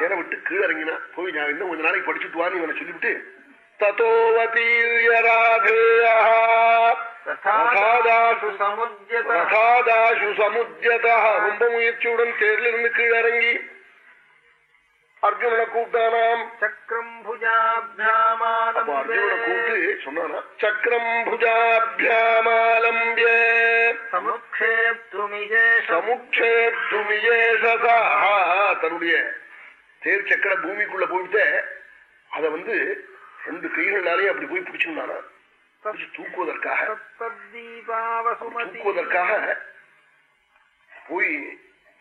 என்ன விட்டு கீழே இறங்கினா போய் நான் இன்னும் கொஞ்ச நாளைக்கு படிச்சுட்டு வான்னு இவனை சொல்லிவிட்டு ரொம்ப முயற்சியுடன் தேர்ல இருந்து கீழிறங்கி அர்ஜுனனை கூப்பிட்டானாம். சக்கரம் புஜாபியாமாலம் அர்ஜுனனை கூப்பிட்டு சொன்னானா சக்கரம் புஜாபியாமாலம்பிய சமுக்ஷேப்துமியேசா தன்னுடைய தேர் சக்கர பூமிக்குள்ள போயிட்டு அத வந்து ரெண்டு கைகளாலேயே அப்படி போய் பிடிச்சிருந்தானா. தூக்குவதற்காக தூக்குவதற்காக போய்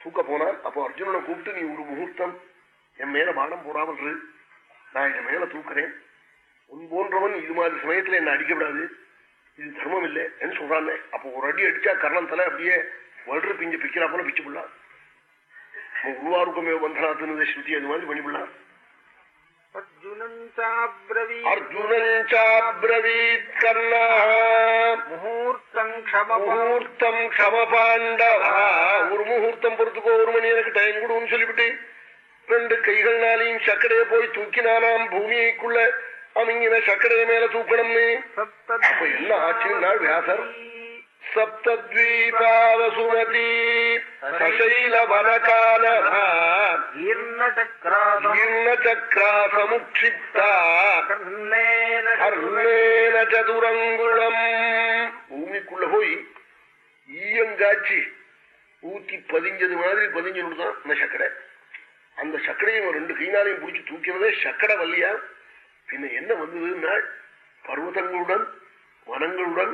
தூக்க போனான். அப்போ அர்ஜுனனை கூப்பிட்டு நீ ஒரு முகூர்த்தம் என் மேல பானம் போடாமல் இரு. நான் என் மேல தூக்குறேன். உன் போன்றவன் இது மாதிரி சமயத்துல என்ன அடிக்கப்படாது இது தர்மம் இல்லை என்று சொல்றானே அப்போ ஒரு அடி அடிச்சா கர்ணன் தலை அப்படியே வளர்ற பிஞ்சு பிக்கிறா போல பிச்சு விடலாம் உருவாருக்கமே பந்தனாத்துன்னு ஸ்ருதி அது மாதிரி பண்ணிவிடலாம் அர்ஜுனஞ்சாப்ரவீத் கர்ணா முகூர்த்தம் முகூர்த்தம் க்ஷம பாண்டவா. ஒரு முகூர்த்தம் பொறுத்துக்கோ ஒரு மணி எனக்கு டைம் கொடுன்னு சொல்லிவிட்டு ரெண்டு கைகள்னாலையும் சக்கரைய போய் தூக்கினானாம் பூமியைக்குள்ள அமைங்கின சக்கரைய மேல தூக்கணும்னு அப்ப என்ன ஆச்சுன்னா வியாசர் சப்தத்வீபாவசுமதி சதுரங்குளம் பூமிக்குள்ள போய் ஈயங்காச்சி ஊத்தி பதிஞ்சது மாதிரி பதிஞ்சு தான் இந்த சக்கரை அந்த சக்கரையும் ரெண்டு கைனாலையும் பிடிச்சி தூக்கினதே சக்கரை வல்லியா பின்ன என்ன வந்ததுன்னா பர்வதங்களுடன் வனங்களுடன்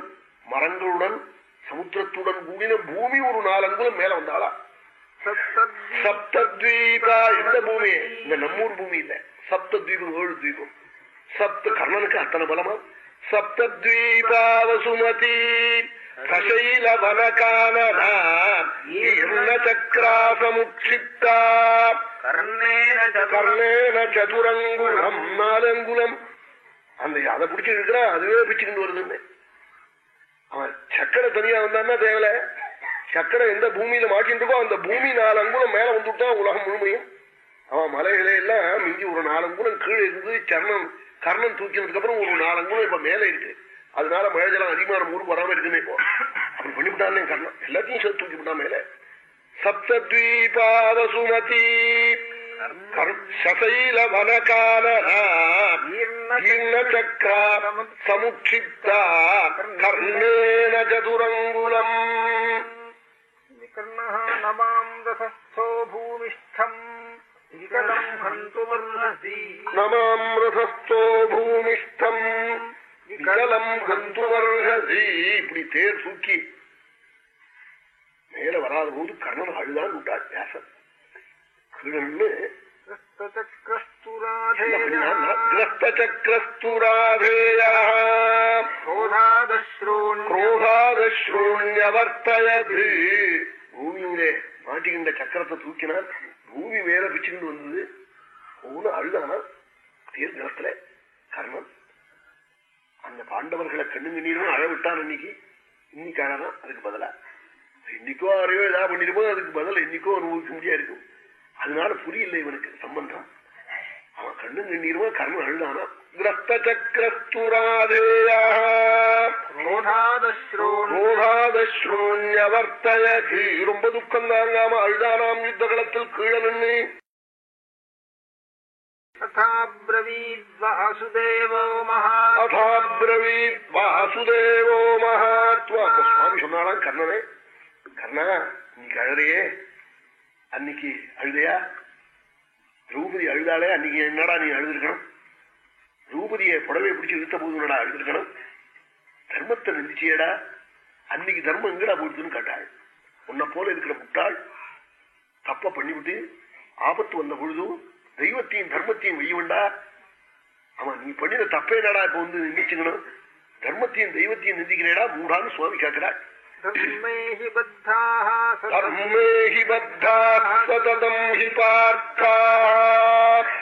மரங்களுடன் சமுத்திரத்துடன் கூடின பூமி ஒரு நாலங்குலம் மேல வந்தாளா? சப்தத்வீபா. எந்த பூமி? இந்த நம்மூர் பூமி இல்ல. சப்தத்வீபம் ஏழு தீபம் சப்த கர்ணனுக்கு அத்தனை பலமா? சப்தத்வீபா வசுமதி சசைல வனகானனா. சக்கரா சமுக்ஷிப்தா கர்ணேன சதுரங்குலம் நாலங்குலம் அந்த அதை பிடிச்சு இருக்கிறான் அதுவே பிச்சுக்கிட்டு வருதுன்னு. அவன் சக்கரை தனியா வந்தான்னா தேவல. சக்கரை எந்த பூமியில மாட்டின்னு இருக்கோ அந்த பூமி நாலு அங்குலம் மேல வந்துட்டான் உலகம் முழுமையும். அவன் மலைகளை எல்லாம் மிஞ்சி ஒரு நாலு அங்குலம் கீழே இருந்து சரணம் கர்ணன் தூக்கினதுக்கு அப்புறம் ஒரு நாலு அங்குலம் இப்ப மேல இருக்கு. அதனால மழை ஜலம் அதிகமான ஊருக்கு வராம இருக்குன்னு இப்போ. அப்படி பண்ணிவிட்டானே கர்ணன் எல்லாத்தையும் சேர்த்து தூக்கி விட்டான் மேல. வனகாலீர்ணச்சக்ரா சமுக்ஷிப்தா கர்ணேன சதுரங்குலம் நமாம் ரசஸ்தோ பூமிஷ்டம் நமாம் ரசஸ்தோ பூமிஷ்டம் விகலம் கந்துவர்ஹசி இப்படி தேர் தூக்கி மேல வராத போது கர்ணன் அழுதான் விட்டாள் வியாசன். கீழன்னு கிரஸ்தூன்யவர்த்தயது பூமியிலே மாட்டிக்கின்ற சக்கரத்தை தூக்கினால் பூமி மேல பிச்சுக்கிட்டு வந்தது. ஒவ்வொன்னு அழுதானா தீர்க்கலத்துல கர்ணன் அந்த பாண்டவர்களை கண்ணு நீரும் அழ விட்டான் இன்னைக்கு. இன்னைக்கு அழகான் அதுக்கு பதிலா இன்னைக்கோ அறையோ ஏதாவது பண்ணிருப்போம் அதுக்கு பதில் இன்னைக்கோ அனுபவிக்க முடியா இருக்கும். அதனால புரியல இவனுக்கு சம்பந்தம். அவன் கண்ணு கண்ணீருமா கர்மம் அழுதானா? கிரஸ்த சக்கரஸ்துராதேயோதாதஸ்ரோன்யவர்த்தயதி ரொம்ப துக்கம் தாங்காம அழுதானாம் யுத்த களத்தில் கீழே நின்று. வாசுதேவோ மகாத்வா சுவாமி சொன்னாலாம் கர்ணனே. கர்ணா இன்னைக்கு அழுதையே. அன்னைக்கு அழுதையா? திரௌபதி அழுதாலே அன்னைக்கு என்னடா நீ அழுதுருக்கணும்? திரௌபதியை புடவை பிடிச்சி இழுத்த போது என்னடா அழுதுருக்கணும்? தர்மத்தை நிந்திச்சியடா. அன்னைக்கு தர்மம் எங்கடா போயிடுதுன்னு கேட்டாள். உன்னை போல இருக்கிற முட்டாள் தப்ப பண்ணிவிட்டு ஆபத்து வந்த பொழுதும் தெய்வத்தையும் தர்மத்தையும் வெய்யவண்டா ஆமா நீ பண்ணின தப்பே என்னடா இப்ப வந்து நிந்திச்சுக்கணும்? தர்மத்தையும் தெய்வத்தையும் நிந்திக்கிறேடா மூடான்னு சுவாமி கேட்கிறாள். धर्मेहि बद्धाः धर्मे हि बद्धाः सततम् हि पार्थाः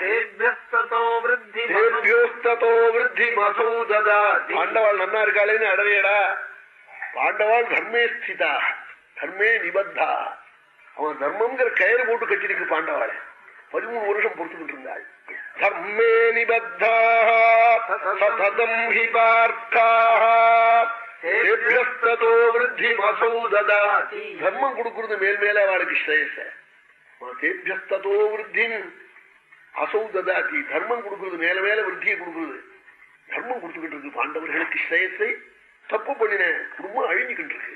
तेभ्यस्ततो वृद्धि தேபியோஸ்தோ விருத்தி மசௌ ததா பாண்டவாள் நன்னா இருக்காளேன்னு அடவையடா பாண்டவாள் தர்மே ஸ்திதா தர்மே நிபத்தா அவன் தர்மம்ங்கிற கயிறு போட்டு கட்டிருக்கு பாண்டவாளை பதிமூணு வருஷம் பொறுத்துக்கிட்டு இருந்தாள் தர்மே நிபத்தா சததம் ஹி பார்த்தோ விருத்தி மசௌ ததாதி தர்மம் கொடுக்கறது மேல் மேல அவளுக்கு ஸ்ரேயச. தேபியஸ்தோ விருத்தின் அசௌ ததாதி தர்மம் கொடுக்கறது மேல மேல விருத்தியை கொடுக்கறது. தர்மம் கொடுத்துக்கிட்டு இருக்கு பாண்டவர்களுக்கு ஸ்ரேயஸை தப்பு பண்ணின குடும்பம் அழிஞ்சுக்கிட்டு இருக்கு.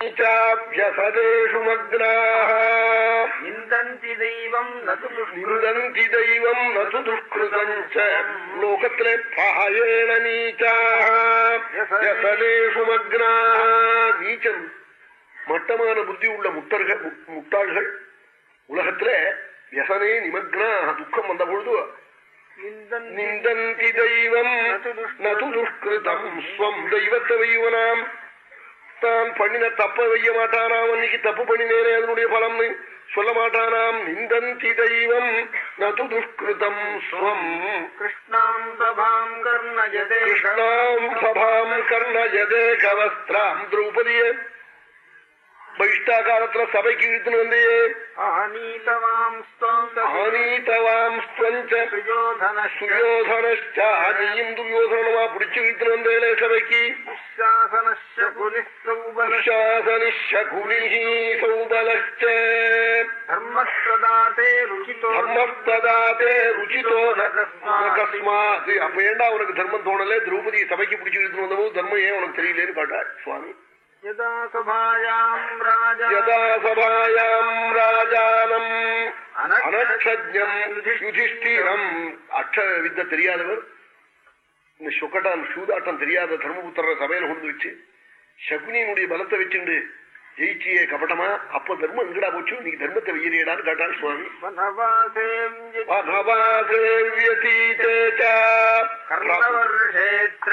திரௌபதிய चाभ्यसदेषु मग्नाः निन्दन्ति दैवम् न तु நிருதந்தி தெய்வம் நது துஷ்கிருதம் ச லோகத்திலே பாயேண நீச்சாசலேஷு மக்னாக நீச்சம் மட்டமான புத்தி உள்ள முட்டர்கள் மு- முட்டாள்கள் உலகத்துல வியசனே நிமக்னா துக்கம் வந்த பொழுது निन्दन्ति நிந்தந்தி தெய்வம் நது துஷ்கிருதம் ஸ்வம் தெய்வத்தை வைவனாம் தான் பண்ணின தப்ப வைய மாட்டானாம் அன்னைக்கு தப்பு பண்ணினேனே அதனுடைய பலம்னு சொல்ல மாட்டானாம். நிந்தந்தி தெய்வம் நது துஷ்கிருதம் சுகம் கிருஷ்ணாம் சபாம் கர்ணயதே கிருஷ்ணாம் கவஸ்திராம். திரௌபதியே பகிஷ்டா காலத்துல சபைக்கு இழுத்துன்னு வந்தே துரியோதனமா பிடிச்சு இழுத்துன்னு வந்தேலே சபைக்கு. அகஸ்மாத் அப்ப ஏண்டா உனக்கு தர்மம் தோணல? திரௌபதி சபைக்கு பிடிச்சு இழுத்து வந்தபோது தர்மம் ஏன் உனக்கு தெரியலேன்னு காட்டாள் சுவாமி. யதா சபாயாம் ராஜானம்। அனக்ஷம் யுதிஷ்டிரம்। அக்ஷ வித்த தெரியாதவர்? இந்த சொக்கட்டான் சூதாட்டம் தெரியாத தர்மபுத்திர சபையில கொண்டு வச்சு சகுனியினுடைய பலத்தை வச்சுண்டு ஜெயிச்சியே கபட்டமா? அப்ப தர்மம் எங்கடா போச்சு? நீ தர்மத்தை வெயிலேடான்னு கேட்டாள் சுவாமி.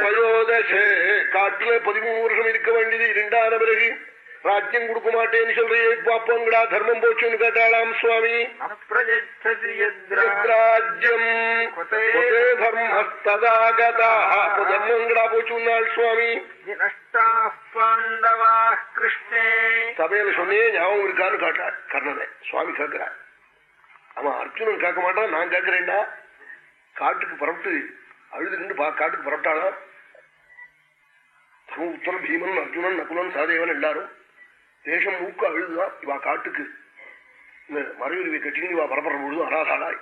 வயோதசே காட்டுல பதிமூணு வருஷம் இருக்க வேண்டியது இரண்டான பிறகு. రాజ్యం గుడుకు మాట ఏం చెల్ పాపం కూడా ధర్మం పోచుని కట్టాడాం స్వామి రాజ్యం ధర్మం కూడా పోచున్నాడు స్వామి పాండవా కృష్ణే సమయం సమయం జ్ఞావం ఉరికాను స్వామి కగ్గర అమ్మ అర్జునం కాకమాట నా గగ్గరేండా కాటుకు పొరపట్టు అవిడుకుంటూ బాగా కాటుకు పొరపట్టాడా ఉత్తరం భీమన్ అర్జునన్ నకులను సహదేవన్ అన్నారు தேசம் மூக்க அழுதுதான் இவா காட்டுக்கு. இந்த மறையுரிவை கட்டின்னு இவா பரபரம் பொழுது அனாதாளாய்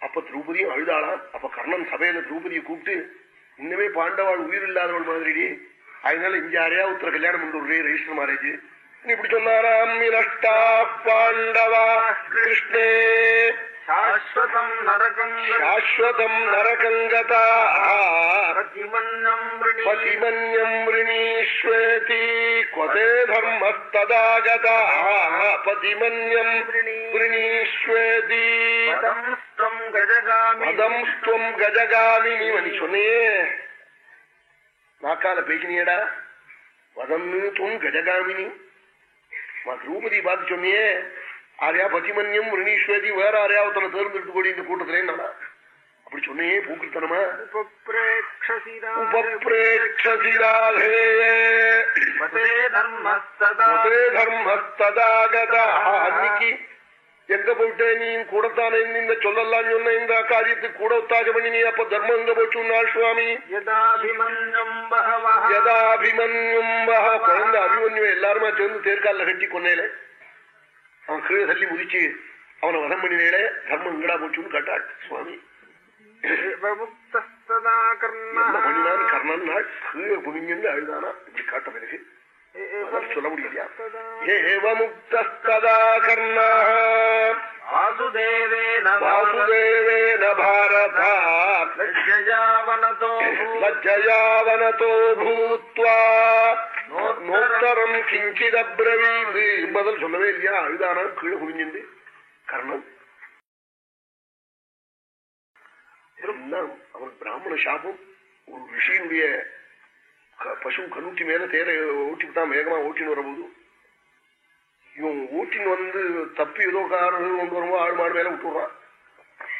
அப்ப திரௌபதியும் அழுதாளாம். அப்ப கர்ணன் சபையில திரௌபதியை கூப்பிட்டு இன்னமே பாண்டவாள் உயிர் இல்லாதவள் மாதிரி அதனால இங்க யாரையா உத்தர கல்யாணம் பண்ணி ரெஜிஸ்டர் மேரேஜ் இப்படி சொன்னாராம் நஷ்டா பாண்டவா கிருஷ்ணே. சாஸ்வதம் நரகம் சாஸ்வதம் நரகங்கதா பதிமன்யம் ரிணீஸ்வேதி கொதே தர்மஸ்ததாகதா பதிமன்யம் ரிணீஸ்வேதி பதம்ஸ்துவம் கஜகாமி பதம்ஸ்துவம் கஜகாமி நீ மணி சொன்னியே நாக்கால பேசினியடா வதம் தும் கஜகாமினி திரௌபதி பார்த்து சொன்னியே ஆரையா பதிமன்யம் ரிணீஸ்வதி வேற ஆரையா ஒருத்தனை தேர்ந்தெடுத்து கூடி இந்த கூட்டத்திலே நானா அப்படி சொன்னே பூக்கிருத்தனமா அன்னைக்கு எங்க போயிட்டே நீ? கூடத்தானே இந்த சொல்லலாம் சொன்ன இந்த காரியத்துக்கு கூட ஒத்தாக பண்ணி நீ அப்ப தர்மம் எங்க போச்சு சுவாமி? யதாபிமன்யம் குழந்தை எல்லாருமா சேர்ந்து தேர்கால கட்டி கொன்னேலே. அவன் கீழே தள்ளி முதிச்சு அவனை வதம் பண்ணினேலே தர்மம் எங்கடா போச்சுன்னு கேட்டாள் சுவாமி एवमुक्तस्तदा என்ன कर्णः பண்ணினான்னு கர்ணன் நாள் கீழே குனிஞ்சு அழுதானா இப்படி காட்ட பிறகு அதான் சொல்ல முடியலையா ஏவமுக்தஸ்ததா கர்ணா वासुदेवेन வாசுதேவேன பாரதா लज्जयावनतो லஜ்ஜயாவனதோ பூத்வா நோத்தரம் கிஞ்சிதப்ரவீது பதில் சொல்லவே இல்லையா? அழுதானா கீழே குனிஞ்சிருந்து கர்ணன். அவன் பிராமண சாபம். ஒரு ரிஷியினுடைய க- பசு கண்ணூட்டி மேல தேரை ஓட்டி வேகமா ஓட்டின்னு வரும்போது இவன் ஓட்டின்னு வந்து தப்பி ஏதோ காரணம் கொண்டு வரும்போது ஆள் மாடு மேல விட்டுறான்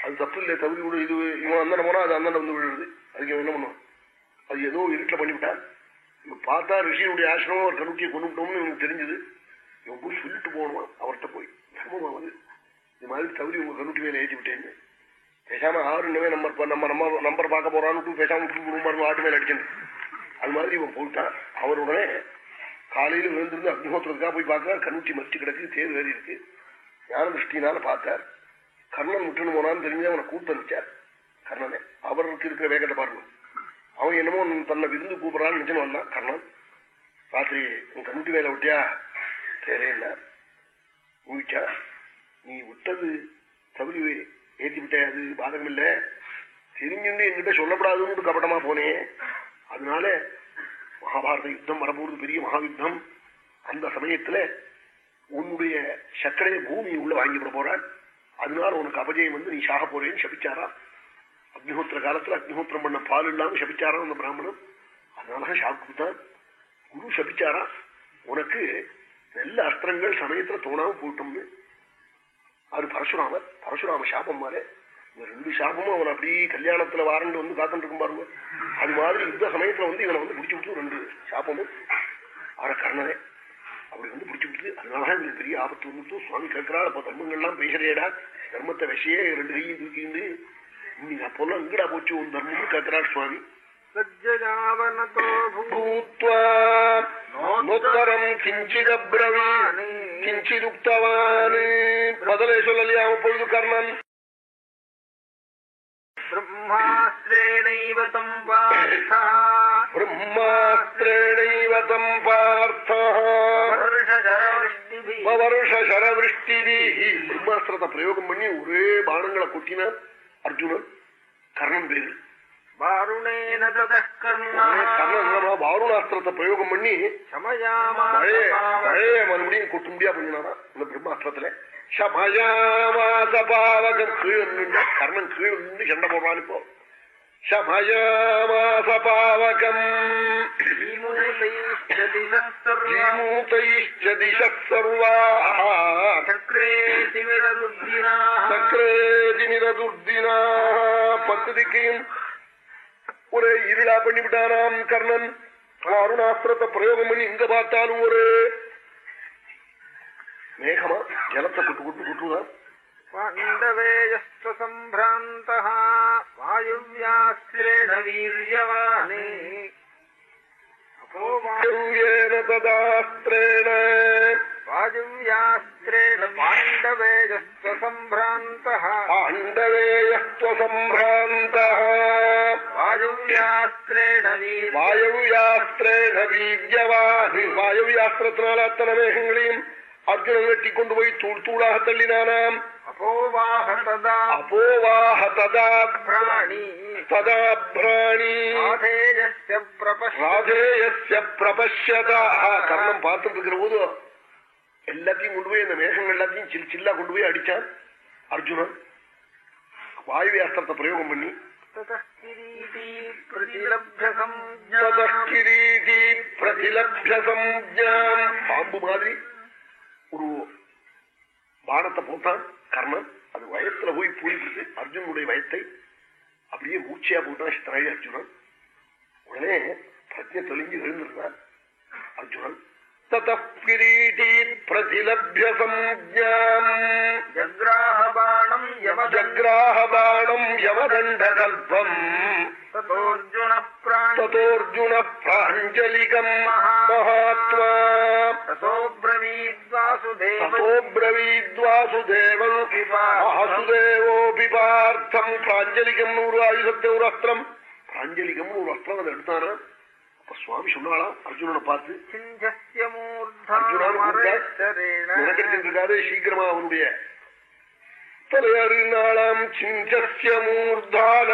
அது தப்பு இல்லை தகுதி விடு இது இவன் அந்தன போனா அது அந்தன வந்து விழுது அதுக்கு இவன் என்ன பண்ணுவான்? அது ஏதோ இருட்டில் பண்ணிவிட்டான். பார்த்தா ரிஷியினுடைய ஆசிரமம் அவர் கண்ணுட்டியை கொண்டு எனக்கு தெரிஞ்சது. இவன் போய் சொல்லிட்டு போனோம் அவர்கிட்ட போய். தர்மமாவது இது மாதிரி தகுதி உங்க கண்ணுட்டி மேலே ஏற்றி விட்டேன்னு. பேசாம ஆறு இன்னமே நம்பர் நம்ம நம்ம நம்பர் பார்க்க போறான்னு பேசாம குடும்பம் ஆட்டு மேல அடிக்கணும். அது மாதிரி இவன் போயிட்டான். அவர் உடனே காலையில விழுந்திருந்து அக்னிஹோத்திரத்துக்காக போய் பார்க்கிறார். கண்ணுட்டி மறிச்சு கிடக்கு தேர் வேறி இருக்கு. ஞான திருஷ்டினால பார்த்தார். கர்ணன் விட்டுன்னு போனான்னு தெரிஞ்சு அவனை கூப்பிட்டு வந்துச்சார் கர்ணனை அவருக்கு இருக்கிற வேகத்தை பாருங்க. அவன் என்னமோ தன்னை விருந்து கூப்பிடறான்னு நினைச்சுன்னு வந்தான். கர்ணன் ராத்திரி உன் கண்டு மேல விட்டியா? தேரேன்னா ஊழிச்சா நீ விட்டது தவறி ஏற்றி விட்டே அது பாதகம் இல்லை தெரிஞ்சுன்னு என்கிட்ட சொல்லப்படாதுன்னு கபட்டமா போனேன் அதனால மகாபாரத யுத்தம் வரப்போறது பெரிய மகாயுத்தம். அந்த சமயத்துல உன்னுடைய சக்கரையை பூமி உள்ள வாங்கிவிட போறான் அதனால உனக்கு அபஜயம் வந்து நீ சாக போறேன்னு சபிச்சாரா? அக்னிஹோத்திர காலத்துல அக்னிஹோத்திரம் பண்ண பால் இல்லாம சபிச்சாராம் அந்த பிராமணன். அதனால ஷாப் குரு சபிச்சாராம் உனக்கு நல்ல அஸ்திரங்கள் சமயத்துல தோணாம போட்டோம்னு. அது பரசுராமர் பரசுராம சாபம் மாறு இந்த ரெண்டு சாபமும் அவன் அப்படி கல்யாணத்துல வாரண்டு வந்து காத்துட்டு இருக்கும் பாருங்க. அது மாதிரி யுத்த சமயத்துல வந்து இவனை வந்து பிடிச்சு விட்டு ரெண்டு சாபமும் அவரை கர்ணனே அப்படி வந்து பிடிச்சு விட்டு அதனாலதான் இவனுக்கு பெரிய ஆபத்து வந்துட்டு சுவாமி கேட்கிறாள் அப்ப தர்மங்கள்லாம் பேசுறேடா. தர்மத்தை விஷய ரெண்டு கையும் தூக்கிண்டு நீங்க அப்போல்லாம் எங்கடா போச்சு உன் தர்மம்னு கேட்கிறா சுவாமி பதிலே சொல்லலையா அப்பொழுது கர்ணன் பிரம்மாஸ்திரேணைவ தம் பார்த்தா பிரம்மாஸ்திரேணைவ தம் பார்த்தா வருஷரவருஷ்டிபிஹி பிரம்மாஸ்திரத்தை பிரயோகம் பண்ணி ஒரே பானங்களை கொட்டினார் அர்ஜுனன் கர்ணன் பேரு. பாருணாஸ்திரத்தை பிரயோகம் பண்ணி மழைய மறுபடியும் கொட்ட முடியா பண்ணினாரா இந்த பிரம்மாஸ்திரத்துல. சமயாமாசபாவகம் கீழ் கர்ணன் கீழ் சண்டை போடுறான் இப்போ. சமயாமாச பாவகம் ஜீமூத்தைச்ச திசத் சர்வாः சக்ரே திமிரதுர்தினா பத்து திக்கையும் ஒரே இருளா பண்ணிவிட்டானாம் கர்ணன். அருணாஸ்திரத்தை பிரயோகம் பண்ணி இங்க பார்த்தாலும் ஒரு மேகமா ஜலத்தை குட்டு குட்டு குட்டுதான் पाण्डवेयश्च सम्भ्रान्तः वायुव्यास्त्रेण वीर्यवाणे யௌயேன ததாஸ்திரேண वायुव्यास्त्रेण पाण्डवेयश्च सम्भ्रान्तः பாண்டவேயஸ்வசம்பிராந்தः वायुव्यास्त्रेण वीर्य வாயவியாஸ்திரேண வீரியவான் வாயவியாஸ்திரத்தினால அத்தனை மேகங்களையும் அர்ஜுனன் வெட்டி கொண்டு போய் தூள் தூளாக தள்ளினானாம் கர்ணம் பார்த்துட்டு இருக்கிற போது எல்லாத்தையும் கொண்டு போய் அந்த மேகங்கள் எல்லாத்தையும் சில் சில்லா கொண்டு போய் அடிச்சான் அர்ஜுனன். வாயு அஸ்திரத்தை பிரயோகம் பண்ணி. பாம்பு மாதிரி ஒரு பானத்தை போட்டான். கர்ணன் அது வயத்துல போய் பூரிப்பிட்டு அர்ஜுனுடைய வயத்தை அப்படியே மூச்சையா போட்டான் சித்தராயி அர்ஜுனன். உடனே பிரஜை தெளிஞ்சு எழுந்திருந்தான் அர்ஜுனன். தீட்டீத் பிரதிலபிய சம்ஜாம் ஜக்ராஹபாணம் யமதண்டகல்பம் தோர்ஜுன பிராஞ்சலிகம் மகாத்மா தோபிரவீத்வாசுதேவன் வாசுதேவோபி பார்த்தம் பிராஞ்சலிகம் ஒரு ஆயுதத்தை ஒரு அஸ்திரம் பிராஞ்சலிகம் ஒரு அஸ்திரம் அதை எடுத்தான சுவாமி சொன்னாளா? அர்ஜுனனை பார்த்து நினைச்சிருக்காது சீக்கிரமா அவனுடைய தலையறிநாளாம் சிஞ்சசிய மூர்தான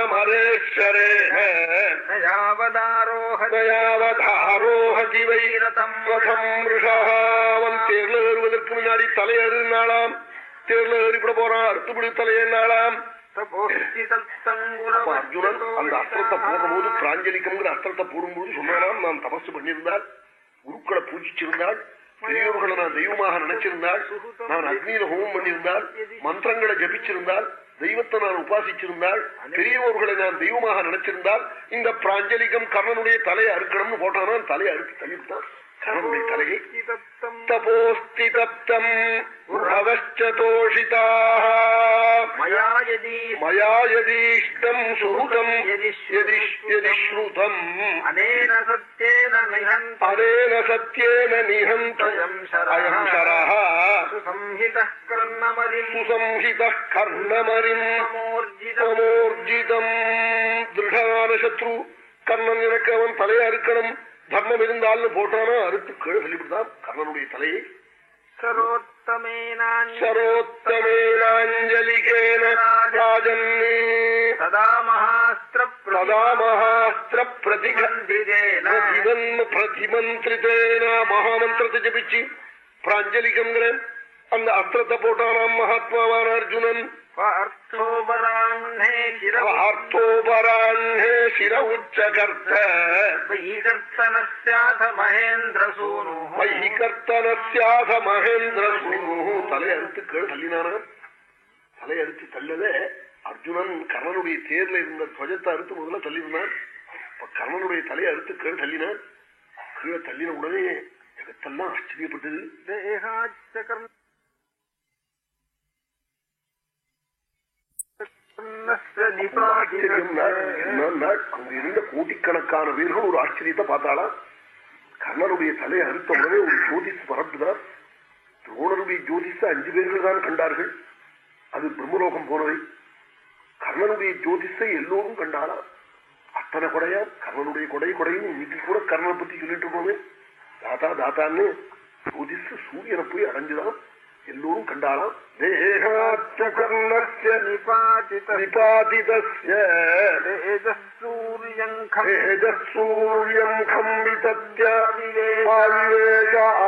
மரேஸ்வரேவதாரோஹதி வைரதம் அவன் தேர்ல ஏறுவதற்கு முன்னாடி தலையறிநாளாம் தேர்ல ஏறிப்பட போறான். அறுத்துபிடி தலையறிநாளாம் அர்ஜுனன் அந்த அஸ்திரத்தை போடும்போது பிராஞ்சலிக்கம்ங்கிற அஸ்திரத்தை போடும்போது சொன்னாலும் நான் தபசு பண்ணியிருந்தால் குருக்களை பூஜிச்சிருந்தாள் பெரியவர்களை நான் தெய்வமாக நினைச்சிருந்தாள் நான் அக்னியில ஹோமம் பண்ணியிருந்தால் மந்திரங்களை ஜபிச்சிருந்தால் தெய்வத்தை நான் உபாசிச்சிருந்தால் பெரியவர்களை நான் தெய்வமாக நினைச்சிருந்தால் இந்த பிராஞ்சலிகம் கர்ணனுடைய தலையை அறுக்கணும்னு போட்டானா தலையை அறுத்து தள்ளிவிட்டான். கர்ணனுடைய தலையை தபோஸ்தி தப்தம் மயா யதி. மயா யதீஷ்டம் சுருதம். யதி ஸ்ருதம் அனேன நிஹந்தயம் அயம் சரஹ. சுசம்ஹிதः கர்ணமரிம் சமோர்ஜிதம் திருடனான சத்ரு கர்ணன் எனக்கு அவன் தலையை அறுக்கணும் தர்மம் இருந்தால்னு போட்டானா? அறுத்து கீழே சொல்லிவிடுதான் கர்ணனுடைய தலையை. சரோத்தமேனாஞ்ச சரோத்தமேனாஞ்சலிகேன ராஜன்னே. சதா மகாஸ்திர பிரதிமந்திரித்தேன மகாமந்திரத்தை ஜபிச்சு பிராஞ்சலிகங்கிற அந்த அஸ்திரத்தை போட்டானாம் மகாத்மாவான அர்ஜுனன் ஆர்த்தோபராண்ணே சிர உச்சகர்த்த வைகர்த்தனஸ்யாத மகேந்திரசூனு வைகர்த்தனஸ்யாக மகேந்திர சூனு தலையறுத்து கீழ் தள்ளினானா? தலையறுத்து தள்ளதே அர்ஜுனன் கர்ணனுடைய தேர்ல இருந்த துவஜத்தை அறுத்து முதல்ல தள்ளினான் இப்ப கர்ணனுடைய தலையை அறுத்து கீழ் தள்ளினான். கீழே தள்ளின உடனே ஜகத்தெல்லாம் ஆச்சரியப்பட்டது. இருந்த கோடிக்கணக்கான வீரர்கள் ஒரு ஆச்சரியத்தை பார்த்தாளா? கர்ணனுடைய தலையை அறுத்த உடனே ஒரு ஜோதிஷ் பரப்புதான் துரோணனுடைய ஜோதிஷ அஞ்சு பேர்கள் தான் கண்டார்கள். அது பிரம்மலோகம் போனவை கர்ணனுடைய ஜோதிஷை எல்லோரும் கண்டாளா? அத்தனை கொடையா? கர்ணனுடைய கொடை கொடையும் இன்னைக்கு கூட கர்ணனை பத்தி சொல்லிட்டு இருக்கோமே தாத்தா தாத்தான்னு ஜோதிஷ சூரியனை போய் அடைஞ்சுதான் எல்லோரும் கண்டாளாம்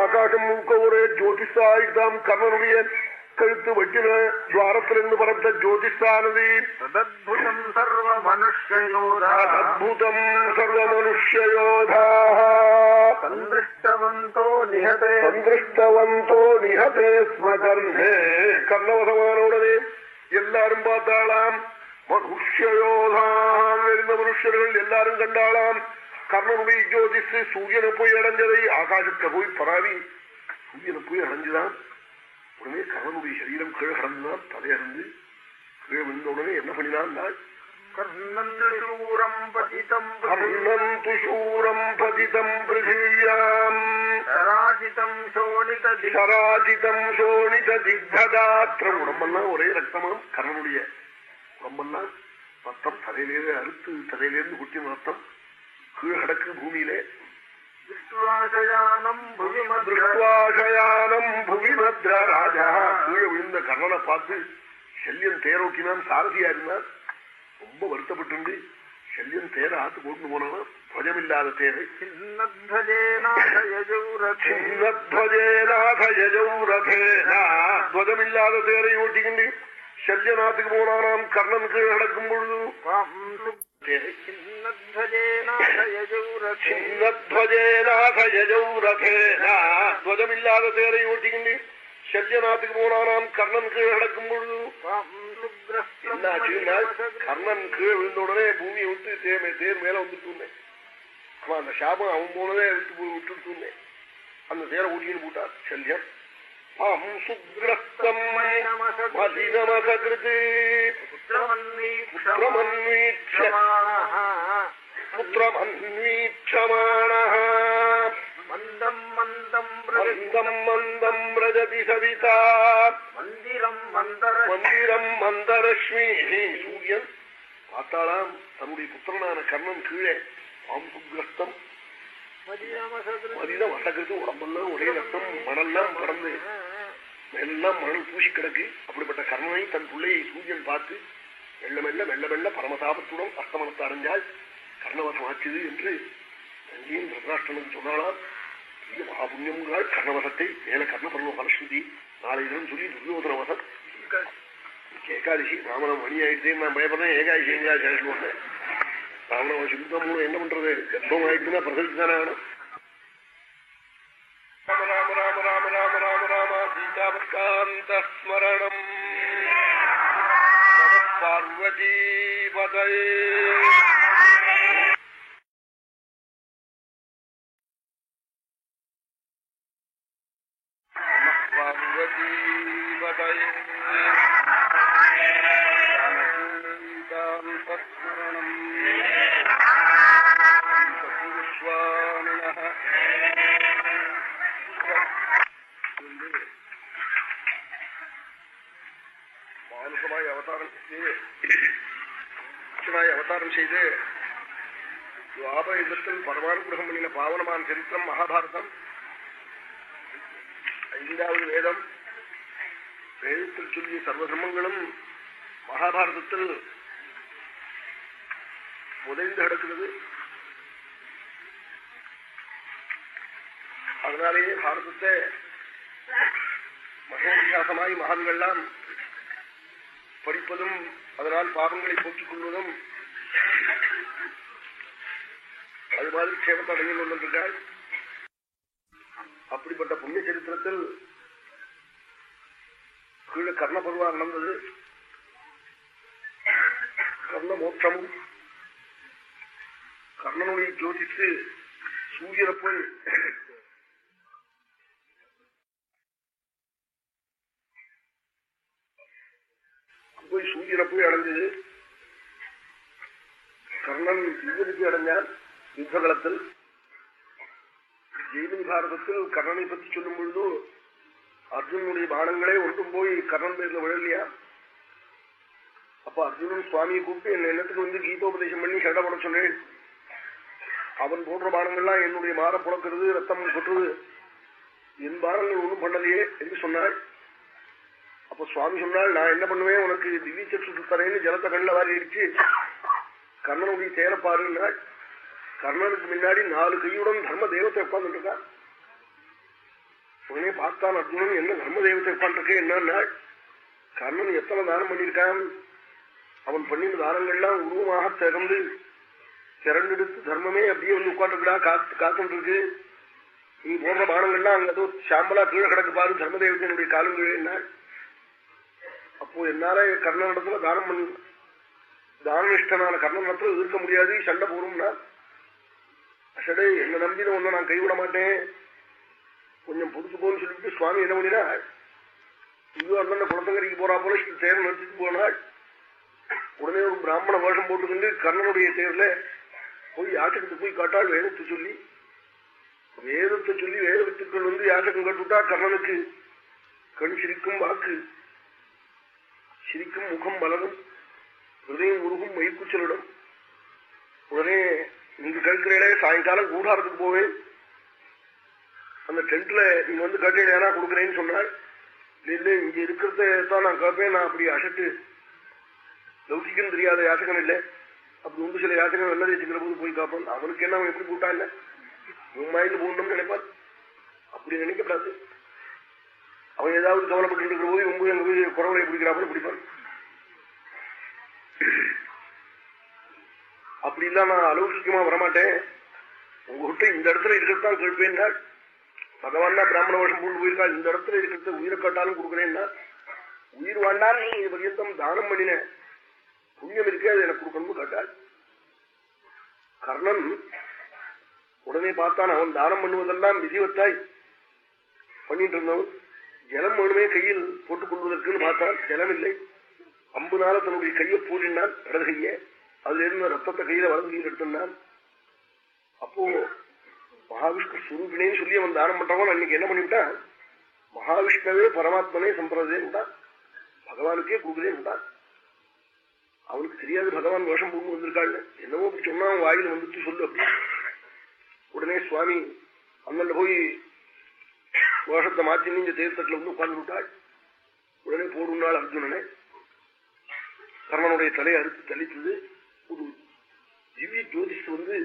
ஆகாசம் ஒரே ஜோதிஷாயிட்டாம் கர்ணனுடைய கழுத்து வட்டின துவாரத்திலிருந்து பரத்த ஜோதிஷானது ததத்புதம் சர்வ மனுஷ்யயோதா அத்புதம் சர்வ மனுஷ்யயோதா சந்திருஷ்டவந்தோ நிகதே சந்திருஷ்டவந்தோ நிகதே ஸ்ம கர்ணே கர்ணவசமானவுடனே எல்லாரும் பார்த்தாளாம் மனுஷ்யயோதான் இருந்த மனுஷர்கள் எல்லாரும் கண்டாளாம் கர்ணனுடைய ஜோதிஷ் சூரியனை போய் அடைஞ்சதை ஆகாசத்தை போய் பராவி சூரியனை போய் அடைஞ்சுதான் உடனே கர்ணனுடைய சரீரம் கீழே கடந்துதான் தலையறிந்து கீழே விழுந்த உடனே என்ன பண்ணினான் நாள் கர்ணந்தூரம் பதிதம் கர்ணம் துஷூரம் பதிதம் பிருத்திவியாம் ராஜிதம் சோனித சராஜிதம் சோனித திக்தகாத்திரம் உடம்பெல்லாம் ஒரே ரத்தமாம் கர்ணனுடைய உடம்பெல்லாம் ரத்தம் தலையிலேயே அறுத்து தலையிலேருந்து குட்டி ரத்தம் கீழே கிடக்கு பூமியிலே கீழே விழுந்த கர்ணனை பார்த்து செல்லியன் தேரோட்டினான் சாரதியா இருந்தான் ரொம்ப வருத்தப்பட்டு செல்லியன் தேரை ஆத்து போட்டு போனான்? துவஜமில்லாத தேரை. துவஜமில்லாத தேரை ஓட்டிக்கிண்டு சல்யநாத்துக்கு போனானாம் கர்ணன் கீழ் நடக்கும் பொழுது. தேரை சின்னத்வஜேனாதயஜௌரதே சின்னத்வஜேநாதயஜௌரதேனா துவஜமில்லாத தேரை ஓட்டிக்கிண்டு சல்யநாத்துக்கு போனானாம் கர்ணன் கீழ் நடக்கும் பொழுது வாம் கர்ணன் கீழ் விழுந்த உடனே பூமியை விட்டு தேர் தேர் மேல வந்துட்டு அவன் அந்த சாபம் அவன் போனதே விட்டு போய் விட்டுட்டு அந்த தேரை ஓட்டின்னு போட்டான் சல்யம் புத்திரமன்வீட்ச புத்திரமன்வீட்சமாணः மந்தம் மந்தம் மந்தம் மந்தம் ரஜதி சவிதா மந்திரம் மந்தர மந்திரம் மந்தரஸ்மி சூரியன் பார்த்தாளாம் தன்னுடைய புத்திரனான கர்ணன் கீழே பாம்புகிரஸ்தம் மதின வசகிறது உடம்பெல்லாம் ஒரே ரத்தம் மணல்லாம் பறந்து எல்லாம் மணல் பூசி கிடக்கு. அப்படிப்பட்ட கர்ணனை தன் பிள்ளையை சூரியன் பார்த்து மெல்ல மெல்ல மெல்ல மெல்ல பரமதாபத்துடன் அஸ்தமனத்தை அடைஞ்சால் கர்ணவசம் ஆச்சுது என்று தங்கியும் திருதராஷ்டனுக்கு சொன்னாலாம் இது மகாபுண்ணியங்கள் கர்ணவசத்தை மேல கர்ணபர்வ பலஸ்ருதி நாளை தினம் சொல்லி துரியோதன வசம். ஏகாதசி ராமனம் மணி ஆயிடுச்சேன்னு நான் பயப்படுறேன். ஏகாதசி எங்கா ராமனம் சுத்தம் என்ன பண்றது? கர்ப்பம் ஆயிடுச்சுன்னா பிரசவிச்சு தானே ஆகணும். ஸ்மரணம் பார்வதி பதே செய்து துவாபர யுகத்தில் பரமானுகிரகம் பண்ணின பாவனமான சரித்திரம் மகாபாரதம். ஐந்தாவது வேதம். வேதத்தில் சொல்லிய சர்வதர்மங்களும் மகாபாரதத்தில் புதைந்து கிடக்கிறது. அதனாலேயே பாரதத்தை மகோபியாசமாய் மகான்கள்லாம் படிப்பதும் அதனால் பாவங்களை போக்கிக் கொள்வதும் அது மாதிரி க்ஷேமத்தை அடங்கி கொண்டிருக்காள் அப்படிப்பட்ட புண்ணிய சரித்திரத்தில் கீழே கர்ணபருவா நடந்தது. கர்ண மோட்சமும் கர்ணனுடைய ஜோதித்து சூரியனை போய் போய் சூரியனை போய் அடைஞ்சது கர்ணன் யுவனுக்கு அடைஞ்சான் யுத்தகலத்தில் ஜெய்மின் பாரதத்தில் கர்ணனை பற்றி சொல்லும் பொழுது அர்ஜுனுடைய பானங்களே ஒன்றும் போய் கர்ணன் பேர்ல விழலையா? அப்ப அர்ஜுனன் சுவாமியை கூப்பிட்டு என்ன எண்ணத்துக்கு வந்து கீதோபதேசம் பண்ணி சண்டை போட சொன்னேன். அவன் போடுற பானங்கள்லாம் என்னுடைய மாற புழக்கிறது ரத்தம் கொட்டுறது. என் பானங்கள் ஒன்றும் பண்ணலையே என்று சொன்னாள். அப்ப சுவாமி சொன்னால் நான் என்ன பண்ணுவேன்? உனக்கு திவ்ய சற்று தரேன்னு ஜலத்தை கண்ணில் வாரி அடிச்சு கர்ணனுடைய செயலை கர்ணனுக்கு முன்னாடி நாலு கையுடன் தர்ம தெய்வத்தை உட்கார்ந்துட்டு இருக்கான் உடனே பார்த்தான் அர்ஜுனன் என்ன தர்ம தெய்வத்தை உட்காந்துருக்கேன் என்னன்னா கர்ணன் எத்தனை தானம் பண்ணியிருக்கான்? அவன் பண்ணின தானங்கள்லாம் உருவமாக திறந்து திரண்டெடுத்து தர்மமே அப்படியே வந்து உட்காந்துருக்கா காத்து காத்துட்டு இருக்கு நீ போடுற பானங்கள்லாம் அங்க ஏதோ சாம்பலா கீழே கிடக்கு பாரு தர்ம தேவத்தினுடைய காலம் என்ன அப்போ என்னால கர்ணனிடத்துல தானம் பண்ணி தானனிஷ்டனான கர்ணனிடத்துல இருக்க முடியாது சண்டை போடும்னா அசடே என்ன நம்பின ஒண்ணு நான் கைவிட மாட்டேன். கொஞ்சம் பொறுத்து போன்னு சொல்லிட்டு சுவாமி என்ன பண்ணினா இது அண்ணன் குளத்தங்கரைக்கு போறா போல தேர் நிறுத்திட்டு போனாள். உடனே ஒரு பிராமண வேஷம் போட்டுக்கிட்டு கர்ணனுடைய தேர்ல போய் யாசகத்துக்கு போய் காட்டாள் வேதத்தை சொல்லி. வேதத்தை சொல்லி வேத வித்துக்கள் வந்து யாசகம் கட்டுவிட்டா கர்ணனுக்கு கண் சிரிக்கும் வாக்கு. சிரிக்கும் முகம் மலரும் ஹிருதயம் உருகும் மயிர்குச்சலிடம் உடனே நீங்க கேட்கிறீங்களே சாயங்காலம் கூடாரத்துக்கு போவேன். அந்த டென்ட்ல நீங்க வந்து கேட்டீங்க ஏன்னா கொடுக்குறேன்னு சொன்னாள். இல்ல இங்க இருக்கிறத தான் நான் கேட்பேன். நான் அப்படி அசட்டு. லௌகிக்கம் தெரியாத யாசகம் இல்லை. அப்படி உண்டு சில யாசகம் வெள்ள வச்சுக்கிற போது போய் காப்பான். அவனுக்கு என்ன அவன் எப்படி கூட்டா இல்ல உன் மாயில போகணும்னு நினைப்பான். அப்படி நினைக்கப்படாது அவன் ஏதாவது கவலைப்பட்டு இருக்கிற போது ரொம்ப எங்க போய் குறவலை பிடிக்கிறாப்புல பிடிப்பான். அப்படிலாம் நான் அலௌகிக்கமா வரமாட்டேன். உங்ககிட்ட இந்த இடத்துல இருக்கிறதான் கேட்பேன்னா பகவான் தான் பிராமண வருஷம் பூண்டு போயிருக்கா இந்த இடத்துல இருக்கிறத உயிரை காட்டாலும் கொடுக்குறேன்னா உயிர் வாழ்ந்தாலும் நீ இது பரியந்தம் தானம் பண்ணின. புண்ணியம் இருக்கே அது எனக்கு கொடுக்கணும்னு கேட்டாள் கர்ணன் உடனே பார்த்தான் அவன் தானம் பண்ணுவதெல்லாம் விதிவத்தாய் பண்ணிட்டு இருந்தவன். ஜலம் வேணுமே கையில் போட்டுக் கொள்வதற்குன்னு பார்த்தான். ஜலம் இல்லை. அம்புனால தன்னுடைய கையை பூடினான் இடது அதுல இருந்து ரத்தத்தை கையில வளர்ந்து கையில் எடுத்திருந்தான் அப்போ மகாவிஷ்ணு சுரூபினேன்னு சொல்லி அவன் தானம் பண்றவன் அன்னைக்கு என்ன பண்ணிவிட்டான்? மகாவிஷ்ணுவே பரமாத்மனே சம்பிரதே உண்டான் பகவானுக்கே கொடுக்குதே உண்டான் அவனுக்கு தெரியாது பகவான் வேஷம் பூண்டு வந்திருக்காள் என்னவோ அப்படி சொன்னா அவன் வாயில் வந்துட்டு சொல்லு அப்படி. உடனே சுவாமி அண்ணன் போய் வேஷத்தை மாற்றி நீங்க தேர்தட்டில் வந்து உட்கார்ந்து விட்டாள். உடனே போடுனாள் அர்ஜுனனே. கர்ணனுடைய தலையை அறுத்து தளித்தது. ஒரு திவ்ய ஜோதிஷ் வந்து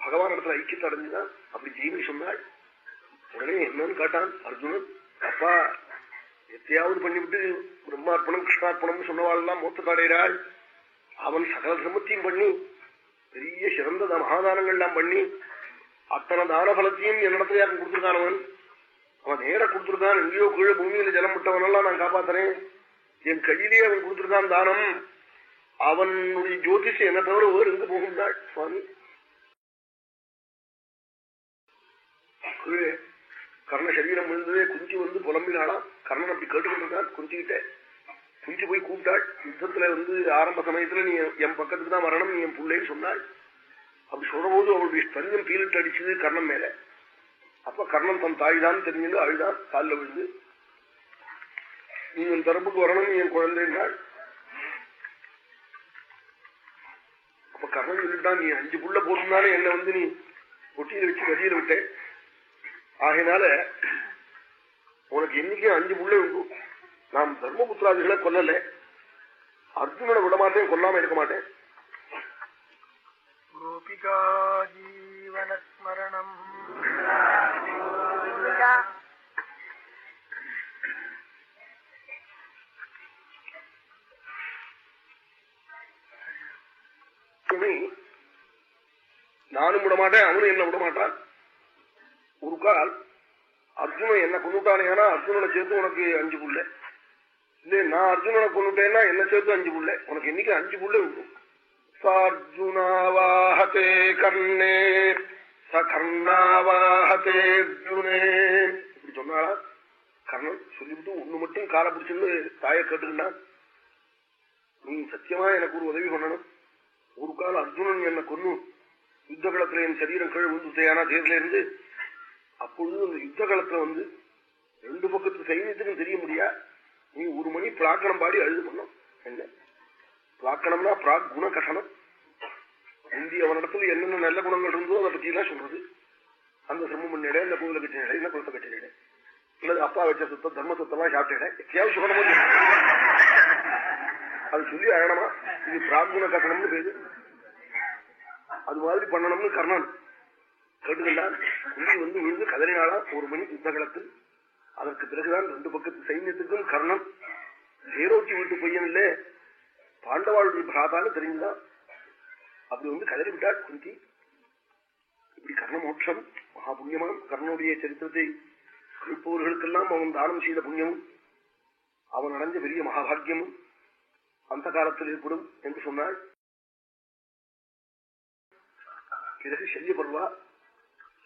பகவான் இடத்துல ஐக்கியத்தை அடைஞ்சுதான். அப்படி ஜெயிமி சொன்னாள் உடனே என்னன்னு கேட்டான் அர்ஜுனன் அப்பா எத்தையாவது பண்ணிவிட்டு பிரம்மார்ப்பணம் பரமாத்மார்ப்பணம் கிருஷ்ணார்ப்பணம் சொன்னவாள் எல்லாம் மூத்த அவன் சகல தர்மத்தையும் பண்ணி பெரிய சிறந்த மகாதானங்கள் எல்லாம் பண்ணி அத்தனை தான பலத்தையும் என்னிடத்துல யாரும் கொடுத்துருக்கான் அவன். அவன் நேர கொடுத்துருக்கான் எங்கேயோ கீழே பூமியில ஜலம் விட்டவனெல்லாம் நான் காப்பாத்துறேன். என் கையிலேயே அவன் கொடுத்துருக்கான் தானம். அவனுடைய ஜோதிஷம் என்ன தவிர வேறு எங்கு போகின்றாள் சுவாமி கர்ண சரீரம் விழுந்ததே குஞ்சு வந்து புலம்பினாலாம் கர்ணன் அப்படி கேட்டுக்கொண்டிருந்தான் குஞ்சுகிட்ட. குஞ்சு போய் கூப்பிட்டாள். யுத்தத்துல வந்து ஆரம்ப சமயத்துல நீ என் பக்கத்துக்கு தான் வரணும் நீ என் பிள்ளைன்னு சொன்னாள். அப்படி சொல்றபோது அவளுடைய ஸ்பந்தம் பீலிட்டு அடிச்சது கர்ணன் மேல. அப்ப கர்ணன் தன் தாய் தான் தெரிஞ்சது அழுதான் காலில் விழுந்து. நீ என் தரப்புக்கு வரணும் நீ என் குழந்தைன்றாள் அப்ப கர்ணன் சொல்லிட்டான் நீ அஞ்சு புள்ள போடணும்னாலே என்ன வந்து நீ பொட்டியில வச்சு வெளியில விட்ட ஆகையினால உனக்கு என்னைக்கும் அஞ்சு புள்ள உண்டு. நாம் தர்மபுத்திராதிகளை கொல்லல. அர்ஜுனனை விட மாட்டேன் கொல்லாம இருக்க மாட்டேன். ஜீவனஸ்மரணம் எப்பவுமே நானும் விடமாட்டேன் அவனும் என்ன விட மாட்டான் ஒரு கால் அர்ஜுனன் என்ன கொண்டுட்டானே ஏன்னா அர்ஜுனனை சேர்த்து உனக்கு அஞ்சு புள்ள. இல்ல நான் அர்ஜுனனை கொண்டுட்டேன்னா என்ன சேர்த்து அஞ்சு புள்ள. உனக்கு என்னைக்கு அஞ்சு புள்ள விடும்? சார்ஜுனாவாஹே கர்ணே ச கர்ணாவாஹே அர்ஜுனே. இப்படி சொன்னாரா கர்ணன் சொல்லிவிட்டு ஒண்ணு மட்டும் காலை பிடிச்சுன்னு தாயை கேட்டுக்கிட்டான். நீ சத்தியமா எனக்கு ஒரு உதவி பண்ணணும். ஒரு காலம் அர்ஜுனன் என்ன கொன்னு யுத்த காலத்துல என் சரீரம் கீழ் விழுந்துட்டேனா தேர்ல இருந்து அப்பொழுது அந்த யுத்த காலத்துல வந்து ரெண்டு பக்கத்து சைன்யத்துக்கும் தெரிய முடியா? நீ ஒரு மணி பிராக்கணம் பாடி அழுது பண்ணும் என்ன? பிராக்கணம்னா பிராக் குண கட்டணம். இந்திய அவனிடத்துல என்னென்ன நல்ல குணங்கள் இருந்தோ அதை பத்தி எல்லாம் சொல்றது. அந்த சிரமம் பண்ணிட இந்த கோவில கட்டினடை இந்த குளத்தை கட்டினடை இல்லது அப்பா வச்ச சுத்தம் தர்ம சுத்தமா சாப்பிட்டேன். எத்தையாவது சொல்லணுமோ அது சொல்லி அழகமா இது பிராகுண கட்டணம்னு பேரு. அது மாதிரி பண்ணணும்னு கர்ணன் கேட்டுக்கொண்டான் குந்தி வந்து விழுந்து கதறினாளா? ஒரு மணி யுத்தகலத்தில். அதற்கு பிறகுதான் ரெண்டு பக்கத்து சைன்யத்துக்கும் கர்ணன் ஜெயரோச்சி வீட்டு பையன் இல்ல பாண்டவாளுடைய பிராதான்னு தெரிஞ்சுதான். அப்படி வந்து கதறி விட்டாள் குந்தி. இப்படி கர்ண மோட்சம் மகா கர்ணனுடைய சரித்திரத்தை கழிப்பவர்களுக்கெல்லாம் அவன் தானம் செய்த புண்ணியமும் அவன் அடைஞ்ச பெரிய மகாபாகியமும் அந்த காலத்தில் ஏற்படும் என்று சொன்னாள் பிறகு சல்ய பருவா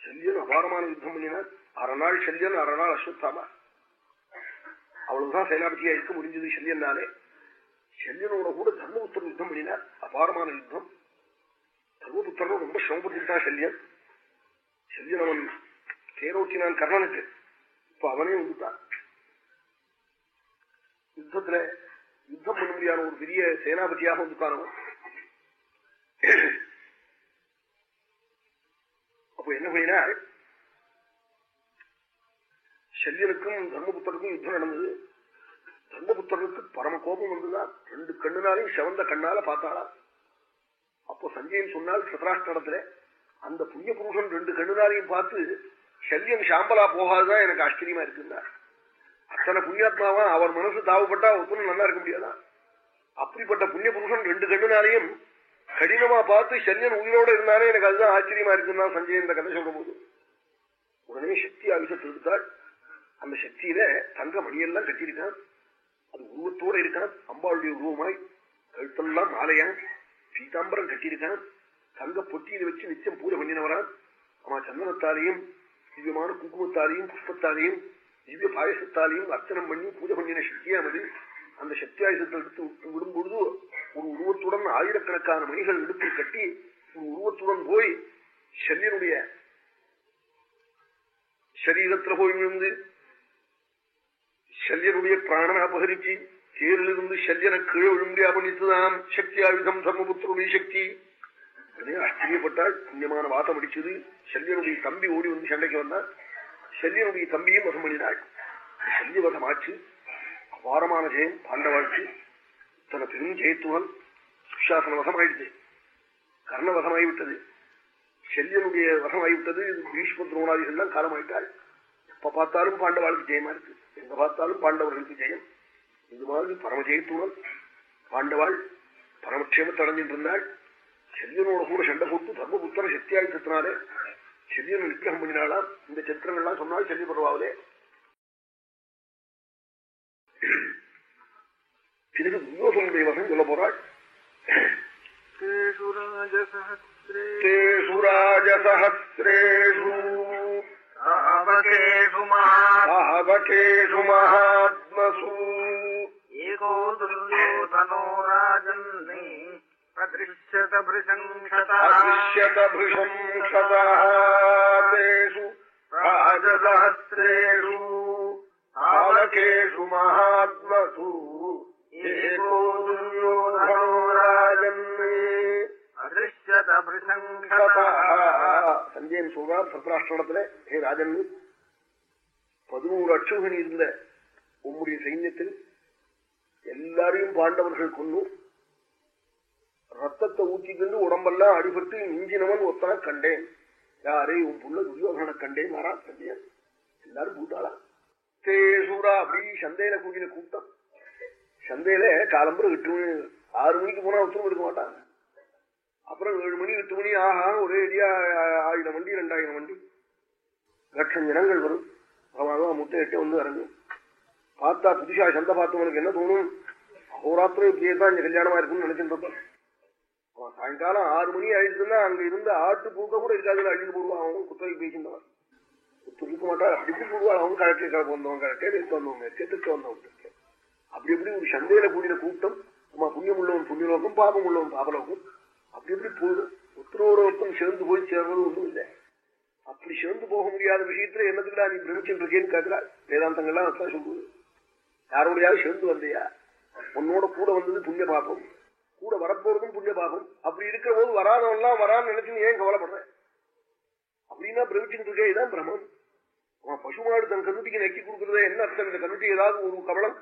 சல்யன் அபாரமான யுத்தம் பண்ணினார். அறநாள் சல்யன் அறநாள் அஸ்வத்தாமா அவ்வளவுதான் சேனாபதியா இருக்க முடிஞ்சது சல்யன்னாலே சல்யனோட கூட தர்மபுத்திரன் யுத்தம் பண்ணினார். அபாரமான யுத்தம். தர்மபுத்திரனும் ரொம்ப சிரமப்பட்டுட்டான் சல்யன் சல்யன் அவன் தேரோட்டினான் கர்ணனுக்கு. இப்ப அவனே வந்துட்டான். யுத்தத்துல யுத்தம் பண்ண முடியாத ஒரு பெரிய சேனாபதியாக வந்துட்டானோ அப்போ என்ன பண்ணினா சல்யனுக்கும் தர்மபுத்தருக்கும் யுத்தம் நடந்தது. தர்மபுத்தருக்கு பரம கோபம் வந்துதான் ரெண்டு கண்ணுனாலையும் செவந்த கண்ணால பார்த்தாளா? அப்போ சஞ்சயன் சொன்னால் சத்ராஷ்டத்துல அந்த புண்ணிய புருஷன் ரெண்டு கண்ணுனாலையும் பார்த்து சல்யன் சாம்பலா போகாதுதான் எனக்கு ஆச்சரியமா இருக்குன்னார். அத்தனை புண்ணியாத்மாவா? அவர் மனசு தாவப்பட்டா ஒத்துணும் நல்லா இருக்க முடியாதான் அப்படிப்பட்ட புண்ணிய புருஷன் ரெண்டு கண்ணுனாலையும் கடினமா பார்த்து சன்யன் உயிரோட இருந்தாலே எனக்கு அதுதான் ஆச்சரியமா இருக்குன்னா சஞ்சய் இந்த கதை சொல்லும் போது உடனே சக்தி ஆயுசத்தை எடுத்தாள் அந்த சக்தியில தங்க மணியெல்லாம் கட்டியிருக்கான். அது உருவத்தோட இருக்கான். அம்பாளுடைய உருவமாய் கழுத்தெல்லாம் மாலையான் பீதாம்பரம் கட்டியிருக்கான். தங்க பொட்டியில வச்சு நிச்சயம் பூஜை பண்ணினவரான். அவன் சந்தனத்தாலையும் திவ்யமான குங்குமத்தாலையும் புஷ்பத்தாலையும் திவ்ய பாயசத்தாலையும் அர்ச்சனம் பண்ணி பூஜை பண்ணின சக்தியானது அந்த சக்தியாயுசத்தை எடுத்து விடும் பொழுது ஒரு உருவத்துடன் ஆயிரக்கணக்கான மணிகள் எடுத்து கட்டி ஒரு உருவத்துடன் போய் சரியனுடைய சரீரத்துல போய் விழுந்து சல்யனுடைய பிராணனை அபகரிச்சு தேரிலிருந்து சல்யனை கீழே விழும்பியா பண்ணித்துதான் சக்தி ஆயுதம் தர்மபுத்தருடைய சக்தி. உடனே ஆச்சரியப்பட்டால் புண்ணியமான வாதம் அடிச்சது. சல்யனுடைய தம்பி ஓடி வந்து சண்டைக்கு வந்தார் சல்யனுடைய தம்பியும் வசம் பண்ணினாள் சல்ய வசமாச்சு அபாரமான ஜெயம் பாண்டவாழ்ச்சி தன பெரும் ஜெயத்துவன் சுஷாசன வசமாயிடுச்சு. கர்ண வசமாகிவிட்டது செல்யனுடைய வசமாகிவிட்டது. பீஷ்ம துரோணாதிகள்லாம் காலமாயிட்டாள் எப்ப பார்த்தாலும் பாண்டவாளுக்கு ஜெயமா இருக்கு. எங்க பார்த்தாலும் பாண்டவர்களுக்கு ஜெயம். இது மாதிரி பரமஜெயத்துடன் பாண்டவாள் பரமக்ஷேமத்தை அடைஞ்சிட்டு இருந்தாள் செல்லியனோட கூட சண்டை போட்டு தர்மபுத்திர சக்தியாயிட்டத்தினாலே செல்லியன் நிக்கிரகம் பண்ணினாலாம் இந்த சரித்திரங்கள்லாம் சொன்னால் செல்லிய பரவாயில்லே பிறகு துரியோசனுடைய வசம் சொல்ல போறாள் தேஷு ராஜசஹசிரேஷு மகாத்மசு ஏகோ துரியோதனோ ராஜன்னே प्रदृश्यत भृशंशतः अदृश्यत भृशं शतासु राजसहस्रेषु सावकेषु महात्मसु एको दुर्योधनो राजन्मे अदृश्यत भृशंशतः சஞ்சயன் சொல்றார் சத்ராஷ்டிரத்துல ஹே ராஜன் பதினோரு அச்சுகன் இருந்த உம்முடைய சைன்யத்தில் எல்லாரையும் பாண்டவர்கள் கொண்டு ரத்தத்தை ஊற்றிக்கொண்டு உடம்பெல்லாம் அடிபட்டு இஞ்சினவன் ஒத்தன கண்டேன். யாரே உன் புள்ள துரியோகனை கண்டேன். மாறா சஞ்சயன் எல்லாரும் கூட்டாளா தேசூரா அப்படி சந்தையில கூட்டின கூட்டம் சந்தையில காலம்பரம் எட்டு மணி ஆறு மணிக்கு போனா ஒருத்தரும் எடுக்க மாட்டாங்க. அப்புறம் ஏழு மணி எட்டு மணி ஆஹா ஒரே அடியா ஆயிரம் வண்டி ரெண்டாயிரம் வண்டி. லட்சம் ஜனங்கள் வரும். அவன் முட்டை எட்டு வந்து இறங்கும். பார்த்தா புதுசா சந்தை பார்த்தவனுக்கு என்ன தோணும்? அஹோராத்திரம் இப்படியே தான் இந்த கல்யாணமா இருக்கும்னு நினைச்சிருந்தப்ப அவன் சாயங்காலம் ஆறு மணி ஆயிடுச்சுன்னா அங்க இருந்த ஆட்டு பூக்க கூட இருக்காதுன்னு அழிந்து போடுவான். அவன் குத்தகை பேசியிருந்தவன். குத்து இருக்க மாட்டான் அப்படி போடுவான். அவன் கழக்கே கிளம்ப வந்தவன் கழக்கே எடுத்து வந்தவங்க மேற்கே வந்தவங்க அப்படி இப்படி ஒரு சந்தையில கூடின கூட்டம் ஆமா புண்ணியம் உள்ளவன் புண்ணியலோகம் பாபம் உள்ளவன் பாபலோகம் அப்படி எப்படி போகுது? ஒருத்தரோட ஒருத்தன் சேர்ந்து போய் சேர்றது ஒன்றும் இல்லை. அப்படி சேர்ந்து போக முடியாத விஷயத்துல என்னதுக்குடா நீ பிரமிச்சுட்டு இருக்கேன்னு கேட்கிறா? வேதாந்தங்கள்லாம் அதான் சொல்லுது. யாரோடையாவது சேர்ந்து வந்தியா? உன்னோட கூட வந்தது புண்ணிய பாபம். கூட வரப்போறதும் புண்ணிய பாபம் அப்படி இருக்கிற போது வராதவன்லாம் வரான்னு நினைச்சுன்னு ஏன் கவலைப்படுறேன் அப்படின்னா பிரவிச்சுட்டு இருக்கே இதான் பிரமம் அவன் பசுமாடு தன் கண்ணுட்டிக்கு நக்கி கொடுக்கறதே என்ன அர்த்தம்? இந்த கண்ணுட்டி ஏதாவது ஒரு கவலம்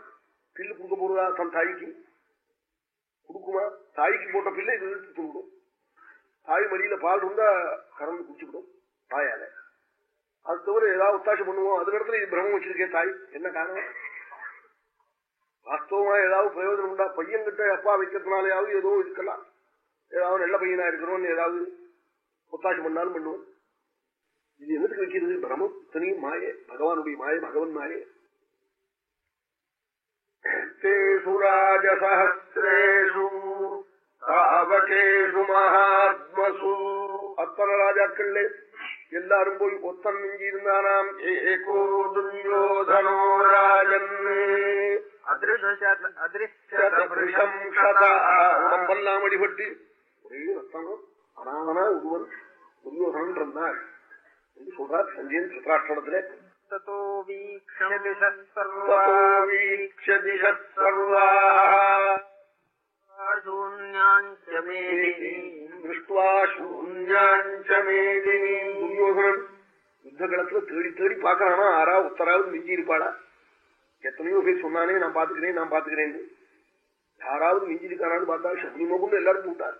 பில்லு கொடுக்க போறதா? தன் தாய்க்கு? கொடுக்குமா? தாய்க்கு போட்ட பில்லை இது இழுத்து தூண்டும் தாய் மடியில பால் இருந்தா கறந்து குடிச்சுக்கிடும் தாயால. அது தவிர ஏதாவது ஒத்தாசம் பண்ணுவோம். அது இடத்துல இது பிரமம் வச்சிருக்கேன் தாய். என்ன காரணம்? வாஸ்தவமா ஏதாவது பிரயோஜனம் உண்டா? பையன் கிட்ட அப்பா வைக்கிறதுனாலயாவது ஏதோ இருக்கலாம். ஏதாவது நல்ல பையனா இருக்கிறோம்னு ஏதாவது ஒத்தாசம் பண்ணாலும் பண்ணுவோம். இது என்னத்துக்கு வைக்கிறது? பிரமம் இத்தனையும் மாயே பகவானுடைய மாய பகவன் மாயே. தேஷு ராஜசஹசிரேஷு தாவகேஷு மகாத்மசு. அத்தனை ராஜாக்கள்ல எல்லாரும் போய் ஒத்தன் மிஞ்சி இருந்தானாம். ஏகோ துரியோதனோ ராஜன் உடம்பெல்லாம் அடிபட்டு ஒரே நஷ்டம் அனாமனா ஒருவன் துரியோகன் இருந்தாள் என்று சொல்றார் சஞ்சயன் சித்ராஷ்டத்துல துரியோகன் யுத்த களத்துல தேடி தேடி பாக்கிறானா ஆறா உத்தராவது மிஞ்சி இருப்பாளா எத்தனையோ பேர் சொன்னானே நான் பாத்துக்கிறேன் நான் பாத்துக்கிறேன் யாராவது மிஞ்சிருக்கானு பார்த்தா சக்னி மகுன்னு எல்லாரும் கூட்டார்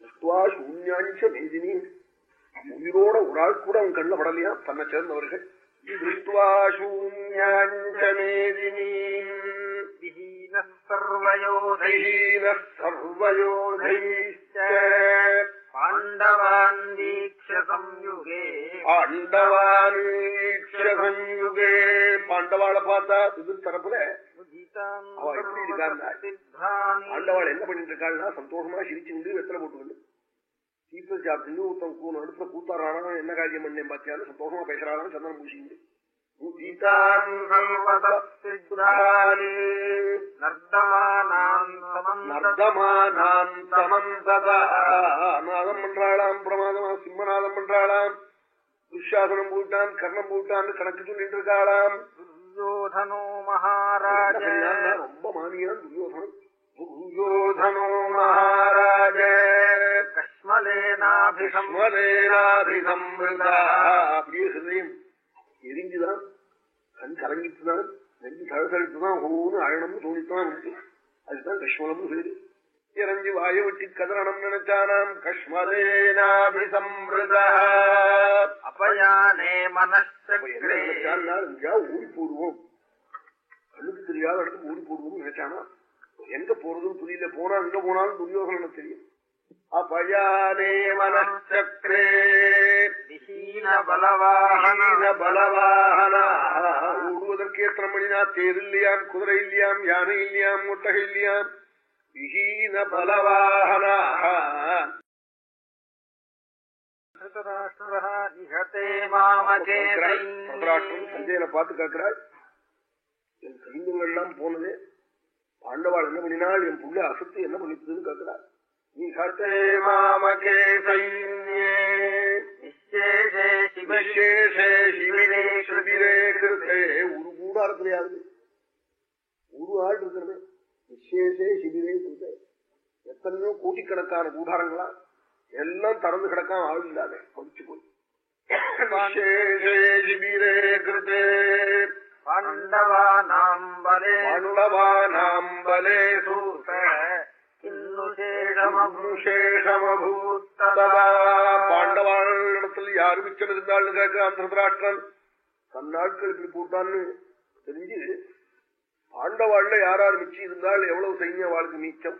திருஷ்டுவா சூன்யாஞ்ச மேதினி. உயிரோட ஒரு ஆள் கூட அவன் கண்ண படலையா? தன்னை சேர்ந்தவர்கள். சர்வயோதை சர்வயோதை பாண்டவான்யுகே பாண்டவான்யுகே பாண்டவாளை பார்த்தா இது தரப்புல அவ எப்படி இருக்காருன்னா ஆண்டவாள் என்ன பண்ணிட்டு இருக்காள்னா சந்தோஷமா சிரிச்சுண்டு வெத்தலை போட்டுக்கொண்டு சீக்கிரம் சாப்பிட்டு ஒருத்தன் கூணு அடுத்த கூத்தாரானா என்ன காரியம் பண்ணேன் பார்த்தியாலும் சந்தோஷமா பேசுறாரான்னு சந்தனம் பூசிண்டு நர்தமா நாதம் பண்றாளாம் பிரமாதமா சிம்மநாதம் பண்றாளாம் துஷாசனம் போட்டான் கர்ணம் போட்டான்னு கணக்கு சொல்லிட்டு இருக்காளாம். துரியோதனோ மகாராஜ. ரொம்ப மானியான் துரியோதனம் துரியோதனோ மகாராஜ. அப்படியே ஹிருதயம் எரிஞ்சுதான் கண் கலங்கிட்டுதான் நெஞ்சு தழுசழித்துதான் ஒவ்வொன்று அழனம்னு தோணித்தான். இருக்கு அதுதான் கஷ்மலம்னு பேரு இறஞ்சி வாய விட்டு கதறணும் நினைச்சானாம். நினைச்சான்னா எங்கேயா ஓடி போடுவோம். கண்ணுக்கு தெரியாத இடத்துக்கு ஓடி போடுவோம்னு நினைச்சானா எங்க போறதுன்னு புரியல. போனா எங்க போனாலும் துரியோகனம் தெரியும். அபயானே மனச்சக்கரே விஹீன பலவாகன ஓடுவதற்கு எத்தனை மணினா தேர் இல்லையாம் குதிரை இல்லையாம் யானை இல்லையாம் ஒட்டகை இல்லையாம் விஹீன பலவாகனா சஞ்சயனை பார்த்து கேட்கிறாள் என் சைன்யங்கள் எல்லாம் போனதே பாண்டவாள் என்ன பண்ணினாள்? என் புள்ள அசத்து என்ன கேட்கிறாள் மாமகே சைன்யே நிச்சேஷே விசேஷே சிவிரே சிவிரே கிருத்தே ஒரு கூடாரத்திலேயாவது ஒரு ஆள் இருக்கிறது விசேஷே சிவிரே கிருத்தே எத்தனையோ கோட்டிக்கணக்கான கூடாரங்களா எல்லாம் திறந்து கிடக்காம ஆள் இல்லாத படிச்சு போய். விசேஷே சிவிரே கிருத்தே. பாண்டவானிடத்தில் யாரு மிச்சம் இருந்தாள்னு கேட்கிறான் திருதராஷ்டிரன் தன்னாட்கள் இப்படி போட்டான்னு தெரிஞ்சு பாண்டவாள்ல யாராரு மிச்சம் இருந்தால் எவ்வளவு சைன்ய வாழ்க்கை மீச்சம்?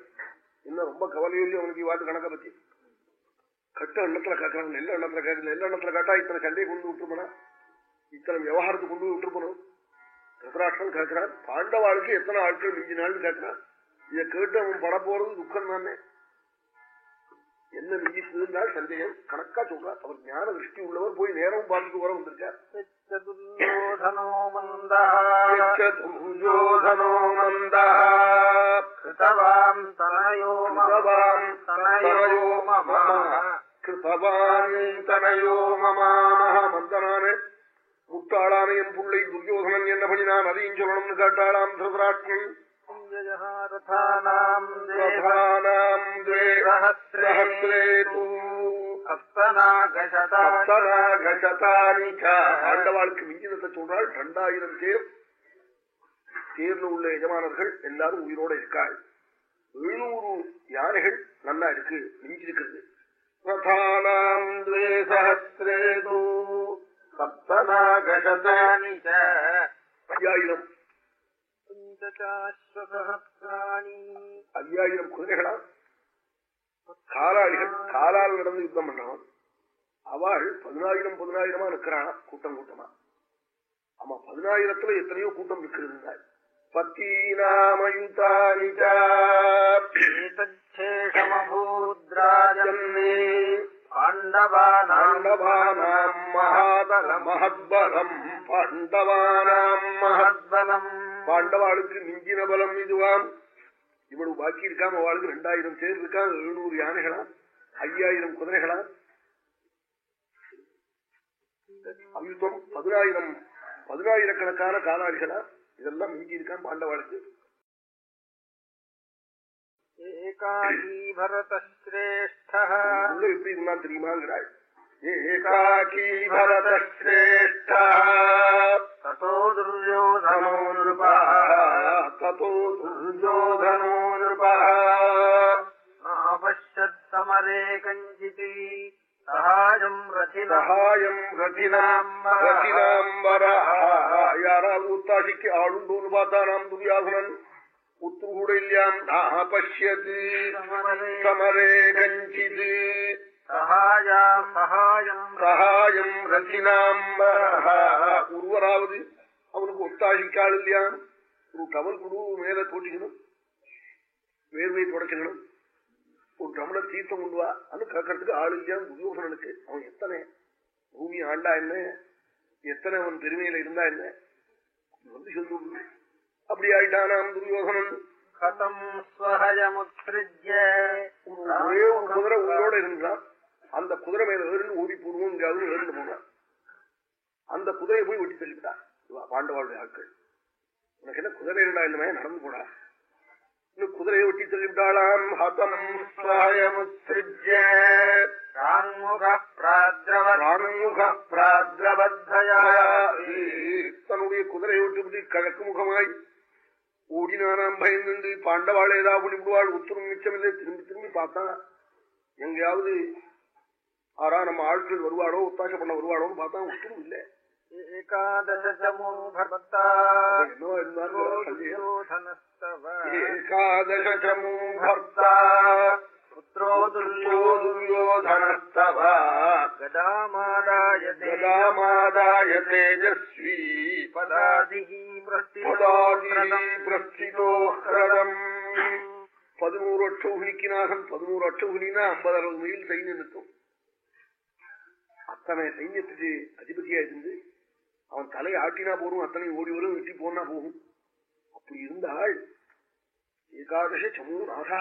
இன்னும் ரொம்ப கவலையிலேயே அவனுக்கு வாட்டு கணக்க பத்தி? கட்ட எண்ணத்துல கேட்கறாங்க நெல் எண்ணத்துல கேட்கல நெல் எண்ணத்துல கேட்டா இத்தனை சண்டையை கொண்டு விட்டுருப்பனா? இத்தனை விவகாரத்தை கொண்டு விட்டுருப்பணும் திருதராஷ்டிரன் கேட்கிறான் பாண்டவாளுக்கு எத்தனை ஆட்கள் மிஞ்சினாள்னு கேட்கிறான். இத கேட்டு அவன் பட போறது துக்கம் தானே. என்ன மிஞ்சிச்சுதுன்னா சந்தேகம். கணக்கா சொல்றார் அவர் ஞான திருஷ்டி உள்ளவர் போய் நேரம் பார்த்துட்டு வர வந்திருக்கார். முட்டாளான என் பிள்ளை துரியோதனன் என்ன பண்ணினான்? அதையும் சொல்லணும்னு கேட்டாளாம் திருதராஷ்டிரன் ரதானாம் பிரதானாம் द्वे सहस्रे तु சப்தநாகசதானி ச. ஆண்டவாளுக்கு மிஞ்சினத்தை சொல்றாள் இரண்டாயிரம் தேர் தேர்ல உள்ள எஜமானர்கள் எல்லாரும் உயிரோட இருக்காள் எழுநூறு யானைகள் நல்லா இருக்கு மிஞ்சிருக்கிறது பிரதானாம் द्वे सहस्रे तु சப்தநாகசதானி ஐயாயிரம் ஐயாயிரம் குதிரைகளா? காலாளிகள் காலால் நடந்து யுத்தம் பண்றவன் அவள் பதினாயிரம் பதினாயிரமா நிக்கிறானா கூட்டம் கூட்டமா. ஆமா பதினாயிரத்துல எத்தனையோ கூட்டம் நிக்கிறது பத்தீனாமயுதானி பாண்டவானாம் மகாதல மகத்பலம் பாண்டவானாம் மகத்பலம். பாண்டவாளுக்கு மிஞ்சின பலம் இதுவாம். இவ்வளவு பாக்கி இருக்காம அவளுக்கு ரெண்டாயிரம் பேர் இருக்கா எழுநூறு யானைகளா? ஐயாயிரம் குதிரைகளா? அயுத்தம் பதினாயிரம் பதினாயிரக்கணக்கான காலாளிகளா? இதெல்லாம் மிஞ்சி இருக்கான் பாண்டவாளுக்கு. எப்படி இருந்தான் தெரியுமாங்கிறாள் பரதஸ்ரேஷ்டா ததோ துரியோதனோ நிருபா ததோ துர்யோதனோ நிருபः நாபஷ்யத் சமரே கஞ்சிதி சகாயம் ரதினா சகாயம் ரதினாம் ரதினாம்பரः யாராவது உத்தாசிக்கு ஆளுண்டோன்னு பார்த்தானாம் துரியாசனன் உத்து கூட இல்லையாம் நாபஷ்யது சமரே கஞ்சிது சகாயம் ரத்தினாம்பரः ஒருவராவது அவனுக்கு ஒத்தாசிக்காள் இல்லையாம் ஒரு டவல் குடு மேல தோட்டிக்கணும் வேர்வை தொடச்சுக்கணும் ஒரு டம்ளர் தீர்த்தம் கொண்டு வா. கேட்கறதுக்கு ஆள் இல்லையாம் துரியோசனனுக்கு அவன் எத்தனை? பூமி ஆண்டா என்ன? எத்தனை அவன் பெருமையில இருந்தா என்ன? வந்து சொல்லு அப்படி ஆயிட்டானாம் துரியோசனன் கதம் ஒரே ஒரு குதிரை உயிரோட இருந்தான். அந்த குதிரை மேல ஏறிந்து ஓடி போடுவோம் இங்காவது ஏறிந்து போனான் அந்த குதிரையை போய் வெட்டி தள்ளிவிட்டான் இவா பாண்டவாளுடைய ஆட்கள். உனக்கு என்ன குதிரை இருந்தா என்னமே நடந்து போடா. இன்னும் குதிரையை வெட்டி தள்ளிவிட்டாளாம். ஹதம் தன்னுடைய குதிரையை விட்டு கிழக்கு முகமாய் ஓடினானாம். பயந்து பாண்டவாள் ஏதாவது பண்ணிவிடுவாள் உத்தரம் மிச்சமில்லை. திரும்பி திரும்பி பார்த்தான் எங்கேயாவது ஆறா நம்ம ஆட்கள் வருவாளோ ஒத்தாசம் பண்ண வருவாளோன்னு பார்த்தா உத்தரம் இல்லை एकादशचमो भर्ता என்னவோ இருந்தாலும் சந்தேகம் दुर्योधनस्तव ஏகாதசமோ பர்த்தா पुत्रो துல்லியோ துரியோதனஸ்தவ गदामादाय கதாமாதாய தேஜஸ்வி पदादिः பதாதி प्रस्थितो பிரஸ்திதோ ஹ்ரதம் பதினோரு அட்சௌகினிக்கு நாகம் பதினோரு அட்சௌகினா ஐம்பது அறுபது மைல் சைன்யம் நிற்கும் தன்னை சைன்யத்துக்கு அதிபதியா இருந்து அவன் தலையை ஆட்டினா போகும் அத்தனை ஓடி வரும் வெட்டி போனா போகும் அப்படி இருந்தால் ஏகாதச சமூ நாசா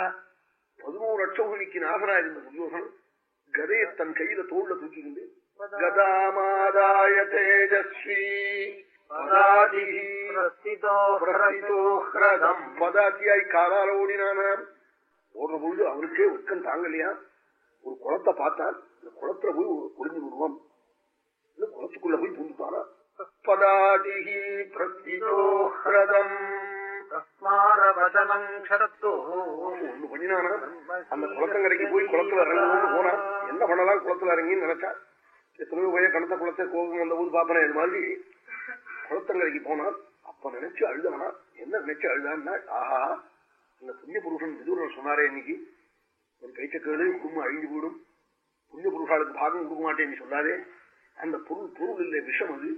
பதினோரு அட்சோகனிக்கு நாசரா இருந்த துரியோகன் கதையை தன் கையில தோல்ல தூக்கிக்கிண்டு கதாமாதாய தேஜஸ்வி பதாத்தியாய் காலால ஓடினானாம். ஓடுற பொழுது அவனுக்கே வெக்கம் தாங்கலையா? ஒரு குளத்தை பார்த்தான். இந்த குளத்துல போய் ஒரு குளிஞ்சு இந்த குளத்துக்குள்ள போய் பூந்துட்டானா பதாதிகி பிரசிதோஹ்ரதம் ஒண்ணு பண்ணினானா? அந்த குளத்தங்கரைக்கு போய் குளத்துல இறங்கணும்னு போனா என்ன பண்ணலாம் குளத்துல இறங்கின்னு நினைச்சா? எத்தனையோ போய் கணத்த குளத்தை கோபம் வந்த போது பாப்பனா இது மாதிரி. குளத்தங்கரைக்கு போனான் அப்ப நினைச்சு அழுதானா? என்ன நினைச்சு அழுதான்னு ஆஹா இந்த புண்ணிய புருஷன் விதூரன் சொன்னாரே இன்னைக்கு. ஒரு கைச்ச கேடு குடும்பம் அழிஞ்சு போடும் புண்ணிய புருஷாளுக்கு பாகம் கொடுக்க மாட்டேன்னு சொல்லாதே. அந்த பொருள் பொருள் இல்லை விஷம் அது.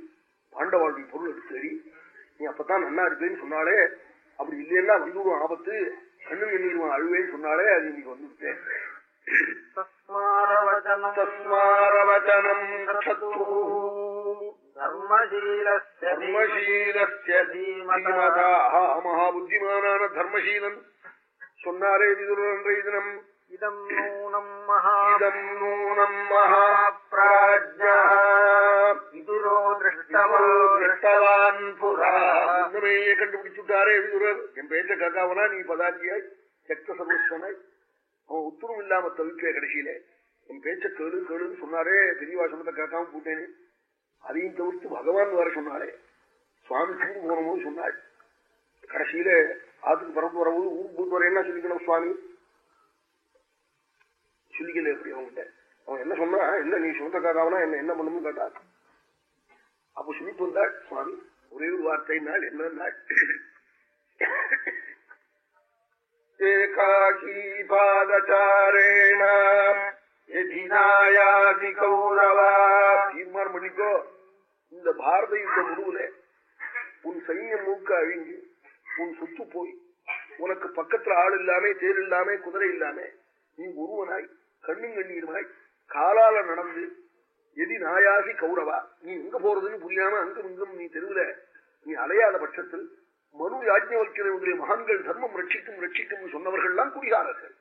பாண்டவாளுடைய பொருள் அது சரி நீ அப்பதான் நன்னா இருப்பேன்னு சொன்னாலே அப்படி இல்லைன்னா வந்துடும் ஆபத்து கண்ணு எண்ணிடுவான் அழுவேன்னு சொன்னாலே அது இன்னைக்கு வந்துட்டேன் மகாபுத்திமான தர்மசீலன். சொன்னாரே விதுரன் தினம். இதம் நூனம் மகாதம் நூனம் மகாபிராஜோ திருஷ்டவான் புரா உண்மையே கண்டுபிடிச்சுட்டாரே விதுரர். என் பேர்ல கதாவனா நீ பதாஜியாய் சக்த சர்வஸ்வனாய் அவன் உத்தரவு இல்லாம தவிக்கிற கடைசியில. என் பேச்ச கேளு கேளுன்னு சொன்னாரே. பெரியவா சொன்னதை கேட்காம போட்டேனே. அதையும் தவிர்த்து பகவான் வேற சொன்னாலே சுவாமி டூர் போனபோது சொன்னாள் கடைசியில ஆத்துக்கு பரப்பு வரபோது ஊருக்கு போயிட்டு வரேன்னா சொல்லிக்கணும் சுவாமி? சிந்திக்கல எப்படி அவங்ககிட்ட அவன் என்ன சொன்னா என்ன நீ சொந்தக்காராவனா என்ன என்ன பண்ணணும்னு கேட்டா அப்போ சொல்லிட்டு வந்தாள் சுவாமி ஒரே ஒரு வார்த்தை நாள் என்ன நாள்? ஏகாகி பாதச்சாரேண கௌரவா. தீர்மானம் பண்ணிக்கோ. இந்த பாரத யுத்த முடிவுல உன் சைன்யம் மூக்க அழிஞ்சு உன் சுத்து போய் உனக்கு பக்கத்துல ஆள் இல்லாம தேர் இல்லாம குதிரை இல்லாம நீ ஒருவனாய் கண்ணும் கண்ணீருமாய் காலால நடந்து எதி நாயாசி கௌரவா. நீ எங்க போறதுன்னு புரியாம அங்கும் இங்கும் நீ தெருவுல நீ அலையாத பட்சத்தில் மனு யாஜ்ஞவல்கிற மகான்கள் தர்மம் ரட்சிக்கும் ரட்சிக்கும் சொன்னவர்கள்லாம் குடிகாரர்கள்.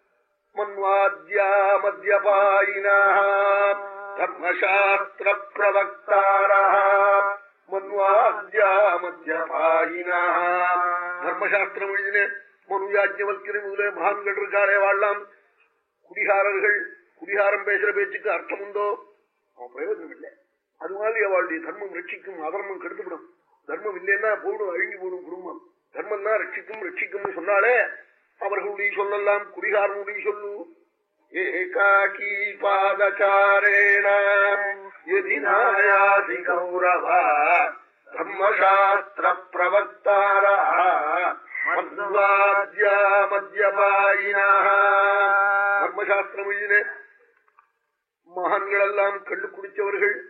மன்வாத்யா மத்தியபாயினா தர்மசாஸ்திர பிரவக்தாரா மன்வாத்யா மத்தியபாயினா தர்மசாஸ்திரம் எழுதின மனு யாஜ்ஞவல்கிற மகான்கள் இருக்காரே வாழலாம். குடிகாரர்கள் குடிகாரம் பேசுற பேச்சுக்கு அர்த்தம் உண்டோ அவன் பிரயோஜனம் இல்லை. அது மாதிரி அவளுடைய தர்மம் ரட்சிக்கும் அதர்மம் கெடுத்துவிடும். தர்மம் இல்லைன்னா போடும் அழிஞ்சு போடும் குடும்பம். தர்மம் தான் ரட்சிக்கும் ரட்சிக்கும் சொன்னாலே அவர்களுடைய சொல்லலாம் குடிகாரனுடைய சொல்லு. ஏகாக்கி பாதச்சாரேண எதினாயாதி கௌரவா தர்மசாஸ்திர பிரவர்த்தாரா மத்வாத்யா மத்தியபாயினா தர்மசாஸ்திரமொழியிலே மகான்கள் எல்லாம் கண்டு குடிச்சவர்கள்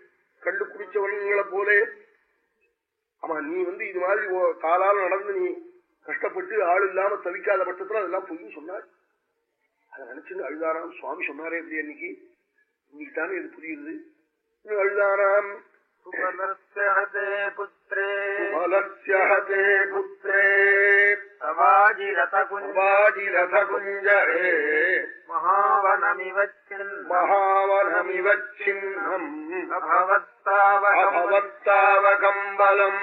கண்டு குடிச்சவர்களை போலே. ஆமா நீ வந்து இது மாதிரி காலால் நடந்து நீ கஷ்டப்பட்டு ஆள் இல்லாம தவிக்காத பட்சத்துல அதெல்லாம் பொய் சொன்னார் அதை நினைச்சுன்னு அழுதாராம். சுவாமி சொன்னாரே எப்படி அன்னைக்கு. நீ தானே இது புரியுது. அழுதாராம். புத்திரே. புத்திரே. സവാജിരഥകുഞ്ചരേ. മഹാവനമിവച്ചിഹ്നംവത്താവകമ്പലം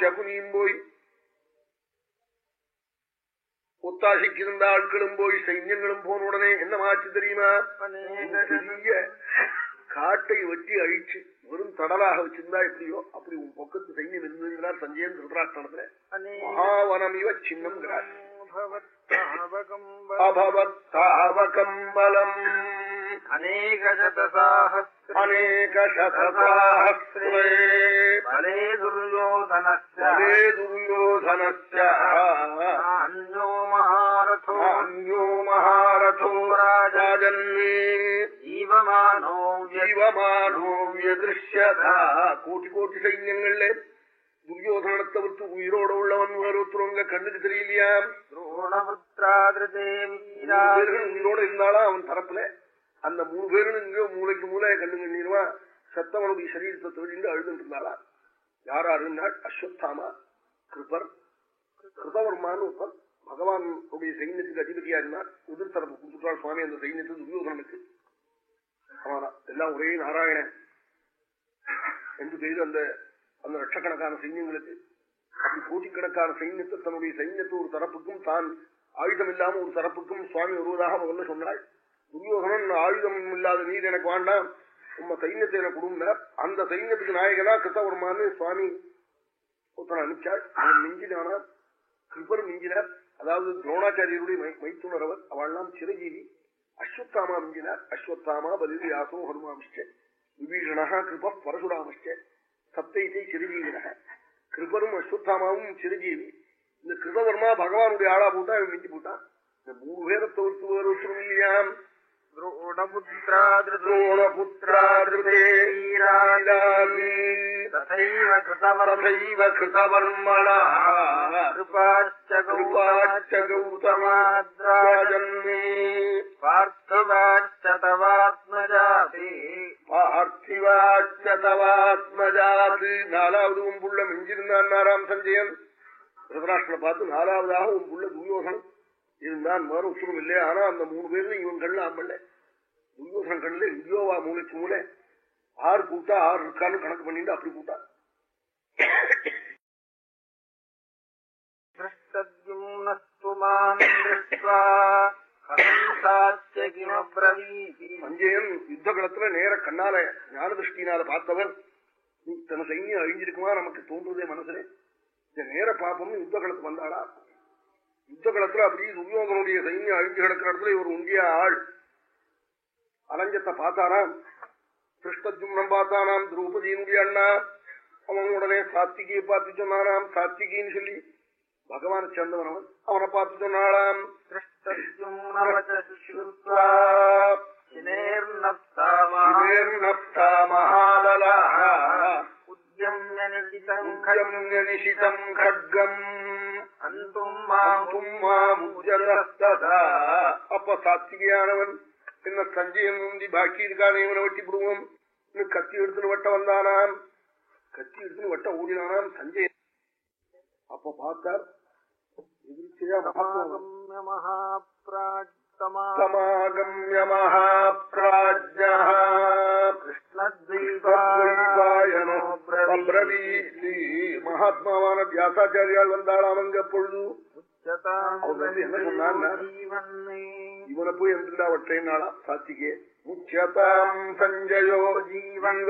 ശകുനിയും പോയി ഒത്താശിക്കുന്ന ആൾക്കളും പോയി സൈന്യങ്ങളും പോണ ഉടനെ എന്ന മാറ്റി തരീമാ? കാട്ടை വെട്ടി അഴിച്ച്. வெறும் தடலாக வச்சிருந்தா எப்படியோ? அப்படி உன் பக்கத்து சைன்யம் இருந்ததுன்னா சஞ்சயன் திருதராஷ்டத்துல மகாவனமிவ சின்னம் அபவத்தாவகம்பலம் அநேகசதசாஹ்ரே துரியோதனே துரியோதனோ மகாரோ மகாரோ ராஜன்மே கோட்டி சைன்யங்கள்ல துரியோதனத்தை விட்டு உயிரோட உள்ளவன் வேறொருத்தரவங்க கண்ணுக்கு தெரியலையா உயிரோட இருந்தாலும் அவன் தரப்புல அந்த மூணு பேரும் மூளைக்கு மூளை கண்ணு கண்ணீருவா சத்தவனுடைய சரீரத்தை தொழிந்து அழுதுட்டு இருந்தாளா யார் அருந்தாள் அஸ்வத்தாமா கிருபர் கிருதவர்மான்னு ஒருத்தன் பகவானுடைய சைன்யத்துக்கு அதிபதியா இருந்தான் எதிர் தரப்பு கொடுத்துட்டாள் சுவாமி அந்த சைன்யத்துக்கு துரியோதனனுக்கு ஆமாடா எல்லாம் ஒரே நாராயணன். என்று செய்து அந்த அந்த லட்சக்கணக்கான சைன்யங்களுக்கு அப்படி கோட்டிக்கணக்கான சைன்யத்தை தன்னுடைய சைன்யத்தை ஒரு தரப்புக்கும் தான் ஆயுதம் இல்லாம ஒரு தரப்புக்கும் சுவாமி வருவதாக முதல்ல சொன்னாள். துரியோகனன் ஆயுதம் இல்லாத நீர் எனக்கு வேண்டாம். உம்ம சைன்யத்தை எனக்கு கொடுங்க அந்த சைன்யத்துக்கு நாயகனா கிருத்தவர்மான்னு சுவாமி ஒருத்தன் அனுப்பிச்சாள் அவன் மிஞ்சினானா கிருப்பர் மிஞ்சினார். அதாவது துரோணாச்சாரியருடைய மை மைத்துனர் அவர். அவள்லாம் சிரஜீவி அஸ்வத்தாமா மிஞ்சினார் அஸ்வத்தாமா பலி யாசோ ஹனுமாமிஷ்ட விபீஷணா கிருப பரசுராமஷ்ட. சப்தைத்தை சிரஜீவின கிருபரும் அஸ்வத்தாமாவும் சிறுஜீவி. இந்த கிருதவர்மா பகவானுடைய ஆளா போட்டா அவன் மிஞ்சி போட்டான் இந்த மூணு பேரை தவிர்த்து வேறு ஒருத்தரும் இல்லையாம். द्रोणपुत्रादृते तथैव तथैव कृतवर्मणः कृपाश्च कृपाश्च गौतमाद्राजन्मे पार्थवाश्च तवात्मजाति பார்த்திவாச்ச தவாத்மஜாத்து நாலாவது உன் புள்ள மிஞ்சிருந்தான் நாராம் சஞ்சயன் திருதராஷ்டிர பார்த்து நாலாவதாக உன் புள்ள துரியோகன் இருந்தான் வேற உத்தரவு இல்லையா? ஆனா அந்த மூணு பேர்ல இவன் கண்ணு ஆம்பல்ல துரியோசன் கண்ணுல எங்கேயோவா மூளைக்கு மூளை. ஆறு கூட்டா ஆறு இருக்கான்னு கணக்கு பண்ணிட்டு அப்படி கூட்டா. சஞ்சயன் யுத்த களத்துல நேர கண்ணால ஞான திருஷ்டினால பார்த்தவர் தன சைன்யம் அழிஞ்சிருக்குமா? நமக்கு தோன்றுதே மனசுல. இந்த நேர பாப்பமும் யுத்த களத்துக்கு வந்தாடா யுத்த களத்துல அப்படியே துரியோகனுடைய சைன்யம் அழிஞ்சு கிடக்கிற இடத்துல இவர் உண்டிய ஆள். அலஞ்சத்தை பார்த்தாராம். கிருஷ்ணஜும்னம் பார்த்தானாம் திரௌபதியினுடைய அண்ணா. அவன் உடனே சாத்திகியை பார்த்து சொன்னாராம். சாத்திகின்னு சொல்லி பகவான சேர்ந்தவன் அவன் அவனை பார்த்து சொன்னாளாம். மகாதலா உத்தியம் நிஷிதம் அப்ப சாத்விகையானவன் என்ன சஞ்சயம் பாக்கி இருக்கானே இவனை வெட்டி விடுவோம் கத்தி எடுத்துன்னு வட்ட வந்தானாம்? கத்தி எடுத்துன்னு வட்ட ஓடினானாம் சஞ்சய் அப்ப பார்த்தார் சமாகமிய மகாபிராஜ்யோ பிரவீ. ஸ்ரீ மகாத்மாவான வியாசாச்சாரியால் வந்தாளாம் அங்க பொழுது என்ன சொன்னார் இவனை போய் ஒற்றை நாளா சாத்திகே முக்கியதாம் சஞ்சயோ ஜீவன்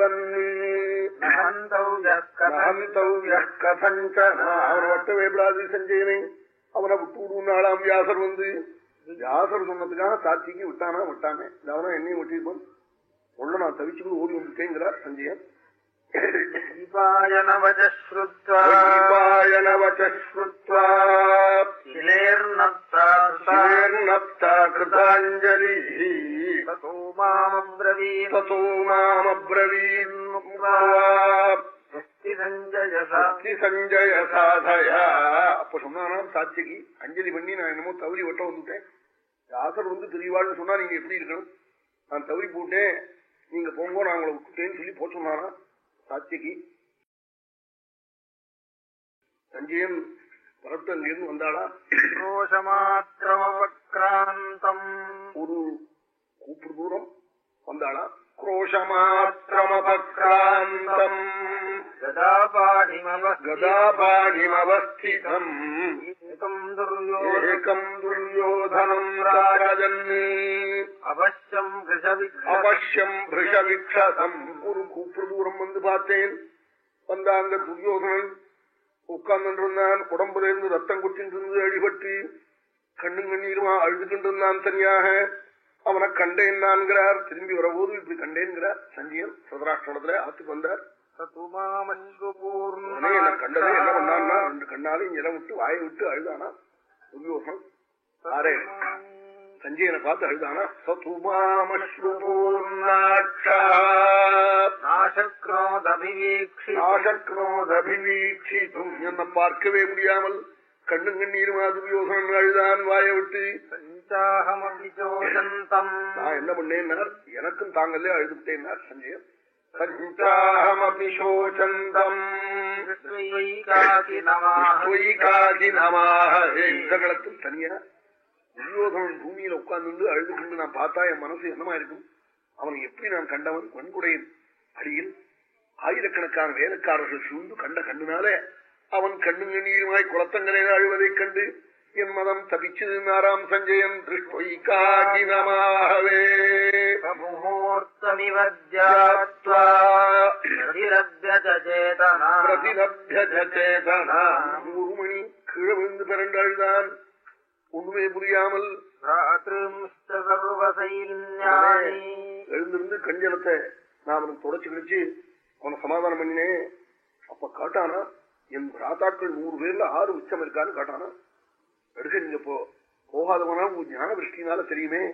அவனை வட்டவே விடாது சஞ்சயனை அவனை விட்டு விடுவாளாம் வியாசர் வந்து வியாசர் சொன்னதுக்காக சாத்திக்கு விட்டானா விட்டானே அவனா என்னையும் விட்டிருப்பான் உள்ள தவிச்சு தவிச்சுக்கிட்டு ஓடி வந்துட்டேங்கிறார் சஞ்சயன் कृताञ्जलिः ततो मामब्रवीत् ततो मामब्रवीन्मुक्त्वा अस्ति सञ्जयसा சக்தி சஞ்சய சாதயா அப்ப சொன்னானாம் சாட்சிக்கு அஞ்சலி பண்ணி நான் என்னமோ தவறி வெட்ட வந்துட்டேன் வியாசர் வந்து பெரியவாள்னு சொன்னா நீங்க எப்படி இருக்கணும் நான் தவறி போட்டேன் நீங்க போங்க நான் உங்களை விட்டுட்டேன்னு சொல்லி போக சொன்னானா சாட்சிக்கு சஞ்சயம் பரத்து அங்கிருந்து வந்தாளா? ரோஷமாத்திரமவக்ராந்தம் ஒரு கூப்பு தூரம் வந்தாளா? குரோஷமாத்திரமபக்ராந்தம் गदापाणिमवस्ति கதாபாணிமவஸ்திதம் एकम् दुर्योधनम् ஏகம் துரியோதனம் ராஜன் अवश्यम् वृषविक्षम् அவசியம் பிருஷவிக்ஷதம் ஒரு கூப்பிடு தூரம் வந்து பார்த்தேன் வந்தாங்க துரியோதனன் உட்கார்ந்து இருந்தான் உடம்புல இருந்து ரத்தம் குட்டின்னு இருந்து அடிபட்டு கண்ணும் கண்ணீருமா அழுதுகிட்டு இருந்தான் தனியாக அவனை கண்டேன் நான்கிறார் திரும்பி வரபோது இப்படி கண்டேன்கிறார். சஞ்சயன் சதராஷ்டிரத்துல ஆத்துக்கு வந்தார். உடனே என்ன கண்டதே என்ன பண்ணான்னா ரெண்டு கண்ணாலும் இடம் விட்டு வாயை விட்டு அழுதானா? துரியோசனம் ஆரே சஞ்சயனை பார்த்து அழுதானா? நாசக்னோதபிவீட்சித்தும் என்ன பார்க்கவே முடியாமல் கண்ணும் கண்ணீருமா துரியோசனன் அழுதான் வாயை விட்டு. நான் என்ன பண்ணேன்னார்? எனக்கும் தாங்களே பஞ்சாஹமபி சோச்சந்தம் யுத்தகளத்தில் தனியா துரியோதனன் பூமியில உட்கார்ந்து அழுது கொண்டு நான் பார்த்தா என் மனசு என்னமா இருக்கும்? அவனை எப்படி நான் கண்டவன்? வன்குடையின் அடியில் ஆயிரக்கணக்கான வேலைக்காரர்கள் சூழ்ந்து கண்ட கண்ணுனாலே அவன் கண்ணு கண்ணீருமாய் குளத்தங்கரையில் அழுவதைக் கண்டு என் மதம் தபிச்சது நாராம் சஞ்சயன் திருஷ்டிக்காகினமாகவே ஒரு மணி கீழே விழுந்து பிறண்டு அழுதான் ஒண்ணுமே புரியாமல் எழுந்திருந்து கஞ்சலத்தை நான் அவனுக்கு தொடச்சு கழிச்சு அவனை சமாதானம் பண்ணினேன். அப்ப காட்டானா? என் ராத்தாக்கள் நூறு பேர்ல ஆறு மிச்சம் இருக்கான்னு காட்டானா? எடுக்க நீங்க போ. போகாதவனா உன் ஞான திருஷ்டினால தெரியுமே.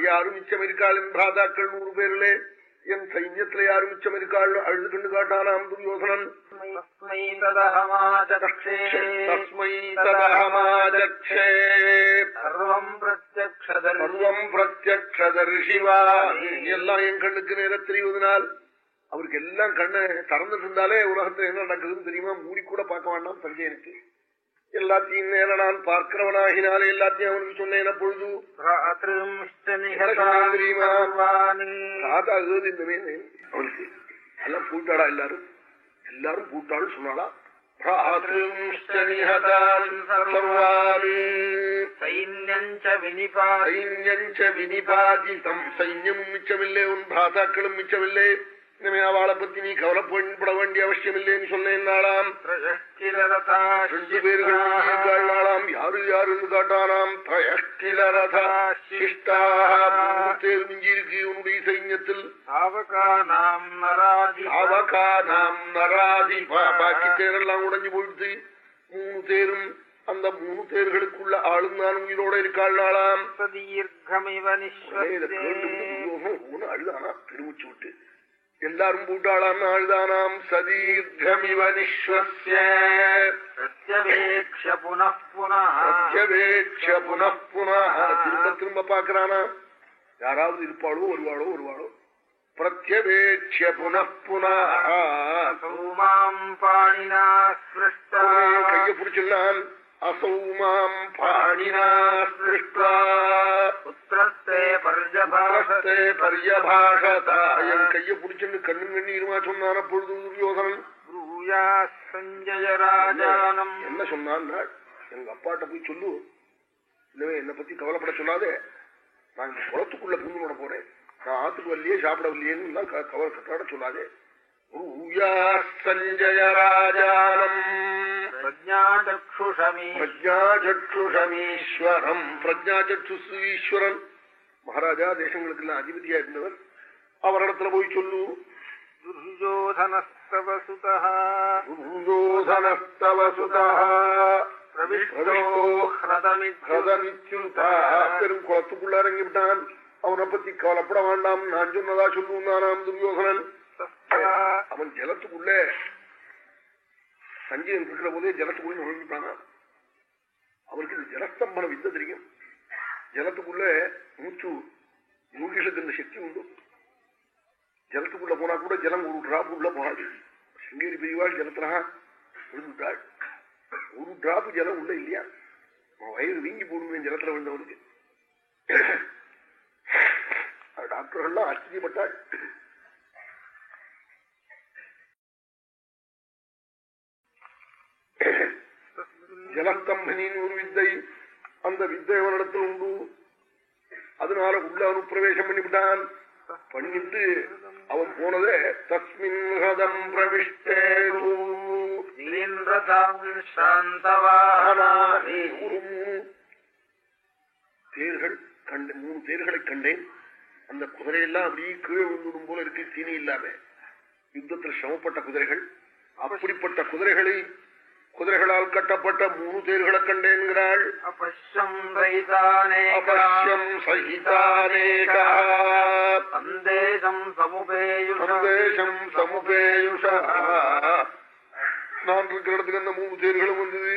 யாரும் மிச்சம் இருக்காள் என் பிராதாக்கள் நூறு பேரிலே? என் சைன்யத்துல யாரும் மிச்சம் இருக்காள் அழுது கண்டு காட்டானாம் துரியோசனன் எல்லாம் என் கண்ணுக்கு நேர தெரிவதனால் அவருக்கு எல்லாம் கண்ணை திறந்துட்டு இருந்தாலே உலகத்துல என்ன நடக்குதுன்னு தெரியுமா? மூடி கூட பார்க்க வேண்டாம் சஞ்சயனுக்கு எல்லாத்தையும் நேர நான் பார்க்கிறவனாகினாலே எல்லாத்தையும் அவனுக்கு சொன்னேன் பொழுது தெரியுமா? ராதா அவனுக்கு எல்லாம் பூட்டாடா எல்லாரும்? எல்லாரும் பூட்டாள் சொன்னாளா? வினிபாதிதம் சைன்யமும் மிச்சமில்லை உன் பிராத்தாக்களும் மிச்சமில்லை இனிமே அவளை பத்தி நீ கவலைப்பட வேண்டிய அவசியம் இல்லைன்னு சொன்னேன் நாளாம். ரெண்டு பேர்கள் நாளாம். யாரு யாருன்னு காட்டானாம். தேர் மிஞ்சி இருக்கு உன்னுடைய சைன்யத்தில். நராதி அவகானாம் நராதி. பாக்கி தேரெல்லாம் உடைஞ்சு போயிடுத்து. மூணு தேரும் அந்த மூணு தேர்களுக்குள்ள ஆளும் நான் உயிரோட இருக்காள் நாளாம். தீர்க்கமிவ அழுதானா? பெருமிச்சு விட்டு. எல்லாரும் பூட்டாளாம் புனః புனः. திரும்ப திரும்ப பாக்குறானா யாராவது இருப்பாளோ வருவாளோ வருவாளோ? பிரத்யவேட்ச புனః புனः. சௌமாம் பாணினா கைய பிடிச்சிடலாம். அசௌமாம் பாணினா ஸ்பிருஷ்டா புத்திரஸ்தே பர்ஜபாஷதே பாரஸ்தே பர்யபாஷதா என் கைய பிடிச்சிட்டு கண்ணு கண்ணீருமா சொன்னான பொழுது துரியோதனன் ப்ரூயா சஞ்சய ராஜானம் என்ன சொன்னான் எங்க அப்பாட்ட போய் சொல்லு இல்லவே என்னை பத்தி கவலைப்பட சொல்லாதே நான் இந்த குளத்துக்குள்ள புந்து விட போறேன் நான் ஆத்துக்கு வரலையே சாப்பிட வரலையேன்னு கவலை கட்டாட சொல்லாதே ப்ரூயா சஞ்சய ராஜானம் பிரஜாச்சக்ஷுஷமீ பிரஜாச்சக்ஷுஷமீஸ்வரம். பிரஜாச்சக்ஷுசு ஈஸ்வரன் மகாராஜா தேசங்களுக்கெல்லாம் அதிபதியா இருந்தவர். அவரிடத்துல போய் சொல்லு. பெரும் குளத்துக்குள்ள இறங்கி விட்டான். அவனை பத்தி கவலைப்பட வேண்டாம். நான் சொன்னதா சொல்லுவானாம் துரியோகனன் அவன் ஜலத்துக்குள்ளே சஞ்சயன் இருக்கிற போதே ஜலத்துக்குள்ள நுழைஞ்சுட்டானா அவருக்கு இது ஜலஸ்தம்பன வித்த தெரியும்? ஜலத்துக்குள்ள மூச்சு மூங்கிலுக்கு இந்த சக்தி உண்டு. ஜலத்துக்குள்ள போனா கூட ஜலம் ஒரு டிராப் உள்ள போகாது. சிங்கேரி பெரியவாள் ஜலத்துல விழுந்துட்டாள். ஒரு டிராப் ஜலம் உள்ள இல்லையா? வயிறு வீங்கி போடுவேன் ஜலத்துல விழுந்தவனுக்கு. டாக்டர்கள்லாம் ஆச்சரியப்பட்டாள். ஜலஸ்தம்பனின் ஒரு வித்தை அந்த வித்தை அவனிடத்தில் உண்டு. அதனால உள்ள அனுப்பிரவேசம் பண்ணிவிட்டான். பண்ணிட்டு அவன் போனதே தஸ்மின் ஹதம் பிரவிஷ்டே சாந்தவாகனானி ஒரு மூணு தேர்கள் கண்டு மூணு தேர்களை கண்டேன். அந்த குதிரையெல்லாம் அப்படியே கீழே விழுந்துடும் போல இருக்கு தீனி இல்லாம. யுத்தத்தில் சிரமப்பட்ட குதிரைகள் அப்படிப்பட்ட குதிரைகளை குதிரைகளால் கட்டப்பட்ட மூணு தேர்களை கண்டேன்கிறாள். அபஷ்யம் சந்தேசம் சமுபேயுஷ நான் இருக்கிற இடத்துக்கு அந்த மூணு தேர்களும் வந்தது.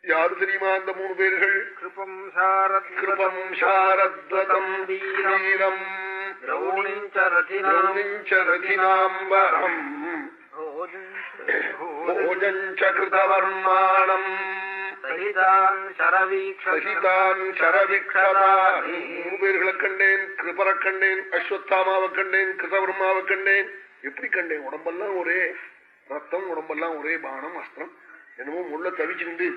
யாரு தெரியுமா அந்த மூணு பேர்கள் கிருபம் கிருபம் சாரத்வதம் வீரம். திரௌணிஞ்ச ഭോജഞ്ചകൃതവർമാണം பேர்களை கண்டேன் கிருபரை கண்டேன் அஸ்வத்தாமாவை கண்டேன் கிருதவர்மாவை கண்டேன். எப்படி கண்டேன்? உடம்பெல்லாம் ஒரே ரத்தம் உடம்பெல்லாம் ஒரே பானம் அஸ்திரம். என்னமோ முள்ள தவிச்சுண்டு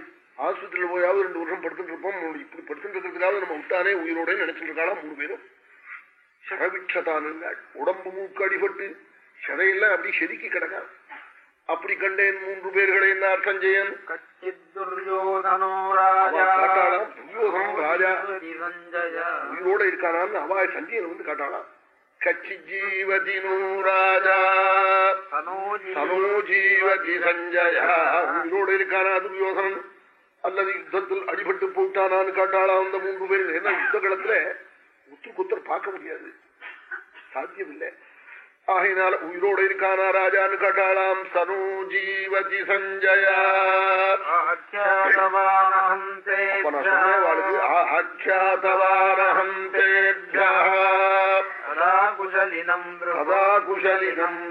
ஆஸ்பத்திரியில் போயாவது ரெண்டு வருஷம் படுத்துட்டு இருப்போம். இப்படி படுத்துட்டு நம்ம விட்டானே உயிரோட நினைச்சிட்டு மூணு பேரும். சரவிக்ஷதான உடம்பு மூக்கு அடிபட்டு சதையெல்லாம் அப்படி செதுக்கி கிடக்கா அப்படி கண்டேன் மூன்று பேர்களை என்ன அர்த்தம் செய்யன் கச்சித் துர்யோதனோ ராஜா. காட்டாளாம், உயிரோட இருக்கானான்னு அவா சந்தியன் வந்து காட்டாளா கச்சி ஜீவதி ராஜா சனோ ஜீவதி சஞ்சயா உயிரோட இருக்கானா துரியோதனன்? அல்லது யுத்தத்தில் அடிபட்டு போயிட்டானான்னு காட்டாளா அந்த மூன்று பேர். ஏன்னா யுத்த களத்துல உத்து குத்தர் பார்க்க முடியாது. சாத்தியம் இல்லை ஆகையினால உயிரோட இருக்கானா ராஜான்னு கேட்டாளாம். சனு ஜீவதி சஞ்சயா. வாழ்க்கை ஆட்சாதவானஹம் தேஜா குஷலினம்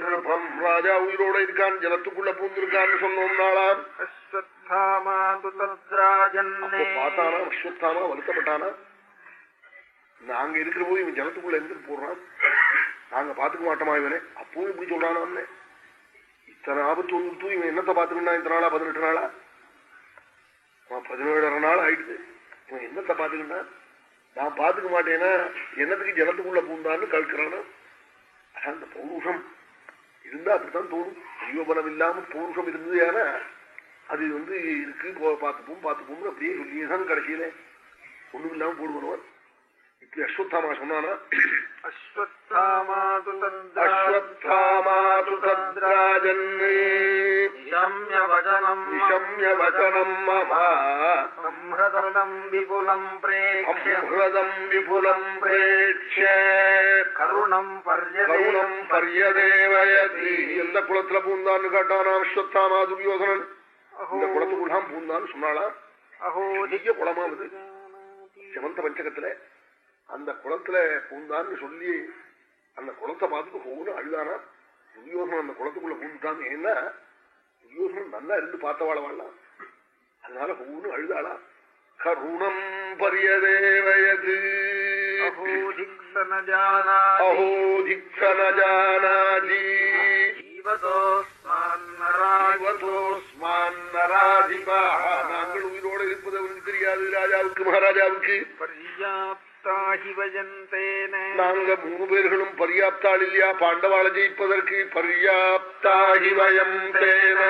நிருபம் ராஜா உயிரோட இருக்கான் ஜலத்துக்குள்ள பூந்திருக்கான்னு சொன்னோம் நாளாம். அஸ்வத்தாமா வருத்தப்பட்டானா நாங்க இருக்கிற போது இவன் ஜலத்துக்குள்ள இருந்துட்டு போடுறான் நாங்க பாத்துக்க மாட்டோமா இவனே? அப்பவும் இப்படி சொல்றானே இத்தனை ஆபத்து வந்துட்டு இவன் என்னத்தை பாத்துக்கிட்டான் இத்தனை நாளா பதினெட்டு நாளா? அவன் பதினேழரை நாள் ஆயிடுது. இவன் என்னத்தை பாத்துக்கிட்டான்? நான் பாத்துக்க மாட்டேன்னா என்னத்துக்கு ஜலத்துக்குள்ள பூந்தான்னு கழுக்கிறானா அந்த பௌருஷம். இருந்தா அப்படித்தான் தோணும். ஐயோபலம் இல்லாம பௌருஷம் இருந்தது ஏன்னா அது வந்து இருக்கு. பார்த்துப்போம் பார்த்துப்போம் அப்படியே சொல்லியே தான் கடைசியில. ஒண்ணும் இல்லாம போடுவான் இப்படி அஸ்வத்தாமா சொன்னானா அஸ்வத்தாமாது தத்ராஜன் நிஷம்ய வச்சனம் நிஷம்ய வச்சனம் மமா சம்ஹதம் விபுலம் பிரேக்ஷ்ய அம்ஹதம் விபுலம் பிரேட்ச கருணம் கருணம் பரியதேவயதி எந்த குளத்துல பூந்தான்னு கேட்டானா அஸ்வத்தாமா துரியோதனன் இந்த குளத்துக்குள்ளாம் பூந்தான்னு சொன்னாலாம் அஹோ பெரிய குளமாவது செவந்த பஞ்சகத்துல அந்த குளத்துல பூந்தான்னு சொல்லி அந்த குளத்தை பார்த்துட்டு ஹோன்னு அழுதானா? துரியோசனம் அந்த குளத்துக்குள்ள பூந்துட்டான் ஏன்னா துரியோசனம் நல்லா இருந்து பார்த்தவாள வாழலாம் அதனால ஹோன்னு அழுதாளா? கருணம் பரியதேவயது. அஹோ திக்ஸன ஜானாதி அஹோ திக்ஷன ஜானாதி ஜீவதோஸ்மான் நராதிபா. நாங்கள் உயிரோடு இருப்பது அவருக்கு தெரியாது ராஜாவுக்கு மகாராஜாவுக்கு. நாங்க மூணு பேர்களும் பர்யாப்தாள் இல்லையா பாண்டவாள ஜெயிப்பதற்கு பர்யாப்தாகி வயம் தேன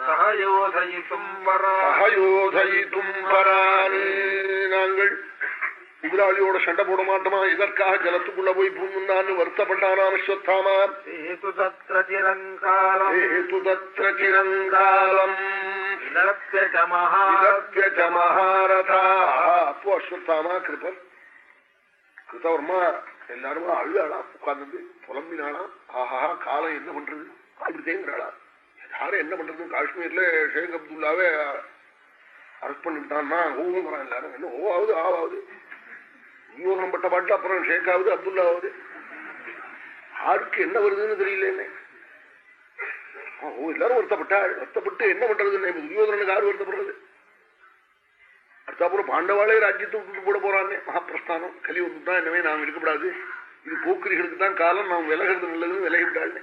சகயோதயித்தும் வரா சகயோதயித்தும் பரானு நாங்கள் எதிராளியோட சண்டை போட மாட்டோமா? இதற்காக ஜலத்துக்குள்ள போய் பூந்தான்னு வருத்தப்பட்டானாம் அஸ்வத்தாமா சேது தத்ர சிரங்காலம் ஏது தத்ர சிரங்காலம் விலப்ய ச மகா விலப்ய ச மகாரதா. அப்போ அஸ்வத்தாமா கிருபன். கிருத்தவர்மா எல்லாருமா அழுதாளாம் உட்கார்ந்து புலம்பினாளாம் ஆஹா காலம் என்ன பண்றது? அப்படி தேங்குறாளா யாரும் என்ன பண்றது? காஷ்மீர்ல ஷேக் அப்துல்லாவே அரெஸ்ட் பண்ணிட்டான்னா ஓங்கிறான் எல்லாரும். என்ன ஓ ஆகுது ஆவாவது நியோகம் பட்ட பாட்டு அப்புறம் ஷேக் ஆகுது அப்துல்லா ஆகுது யாருக்கு என்ன வருதுன்னு தெரியல என்ன. ஓ எல்லாரும் வருத்தப்பட்டா வருத்தப்பட்டு என்ன பண்றதுன்னு துரியோதனனுக்கு யாரு வருத்தப்படுறது? அடுத்தாப்புறம் பாண்டவாளே ராஜ்யத்தை விட்டுட்டு போட போறானே மகாபிரஸ்தானம் கலி வந்துட்டான் என்னவே நாம் இருக்கக்கூடாது இது போக்கிரிகளுக்கு தான் காலம் நாம் விலகிறது நல்லதுன்னு விலகி விட்டாள்னே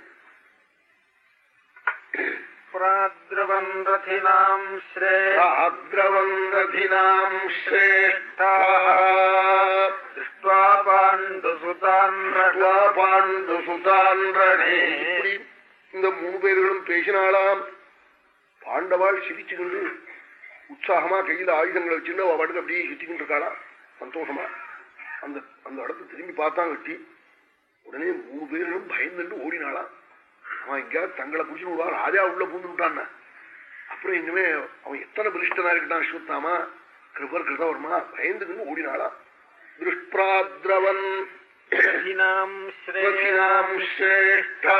பிராத்ரவன் ரதினாம் ஸ்ரே ஆத்ரவந்ததினாம் சிரேஷ்டா திருஷ்டுவா பாண்டு சுதான் ரட்வா பாண்டு சுதான்றனே இப்படி இந்த மூணு பேர்களும் பேசினாலாம். பாண்டவாள் சிரிச்சுக்கிண்டு உற்சாகமா கையில ஆயுதங்களை வச்சுன்னு அவ படுத்து அப்படியே சுத்திக்கிட்டு இருக்காளா? சந்தோஷமா. அந்த அந்த இடத்த திரும்பி பார்த்தான் கட்டி உடனே மூணு பேரும் பயந்துட்டு ஓடினாளா? அவன் எங்கேயாவது தங்களை பிடிச்சு விடுவா ராஜா உள்ள பூந்து அப்புறம் இனிமே அவன் எத்தனை பலிஷ்டனா இருக்கட்டான் அஸ்வத்தாமா கிருபர் கிருதவர்மா பயந்துட்டு ஓடினாளா? திருஷ்பிராதிரவன் ஸ்ரேஷ்டா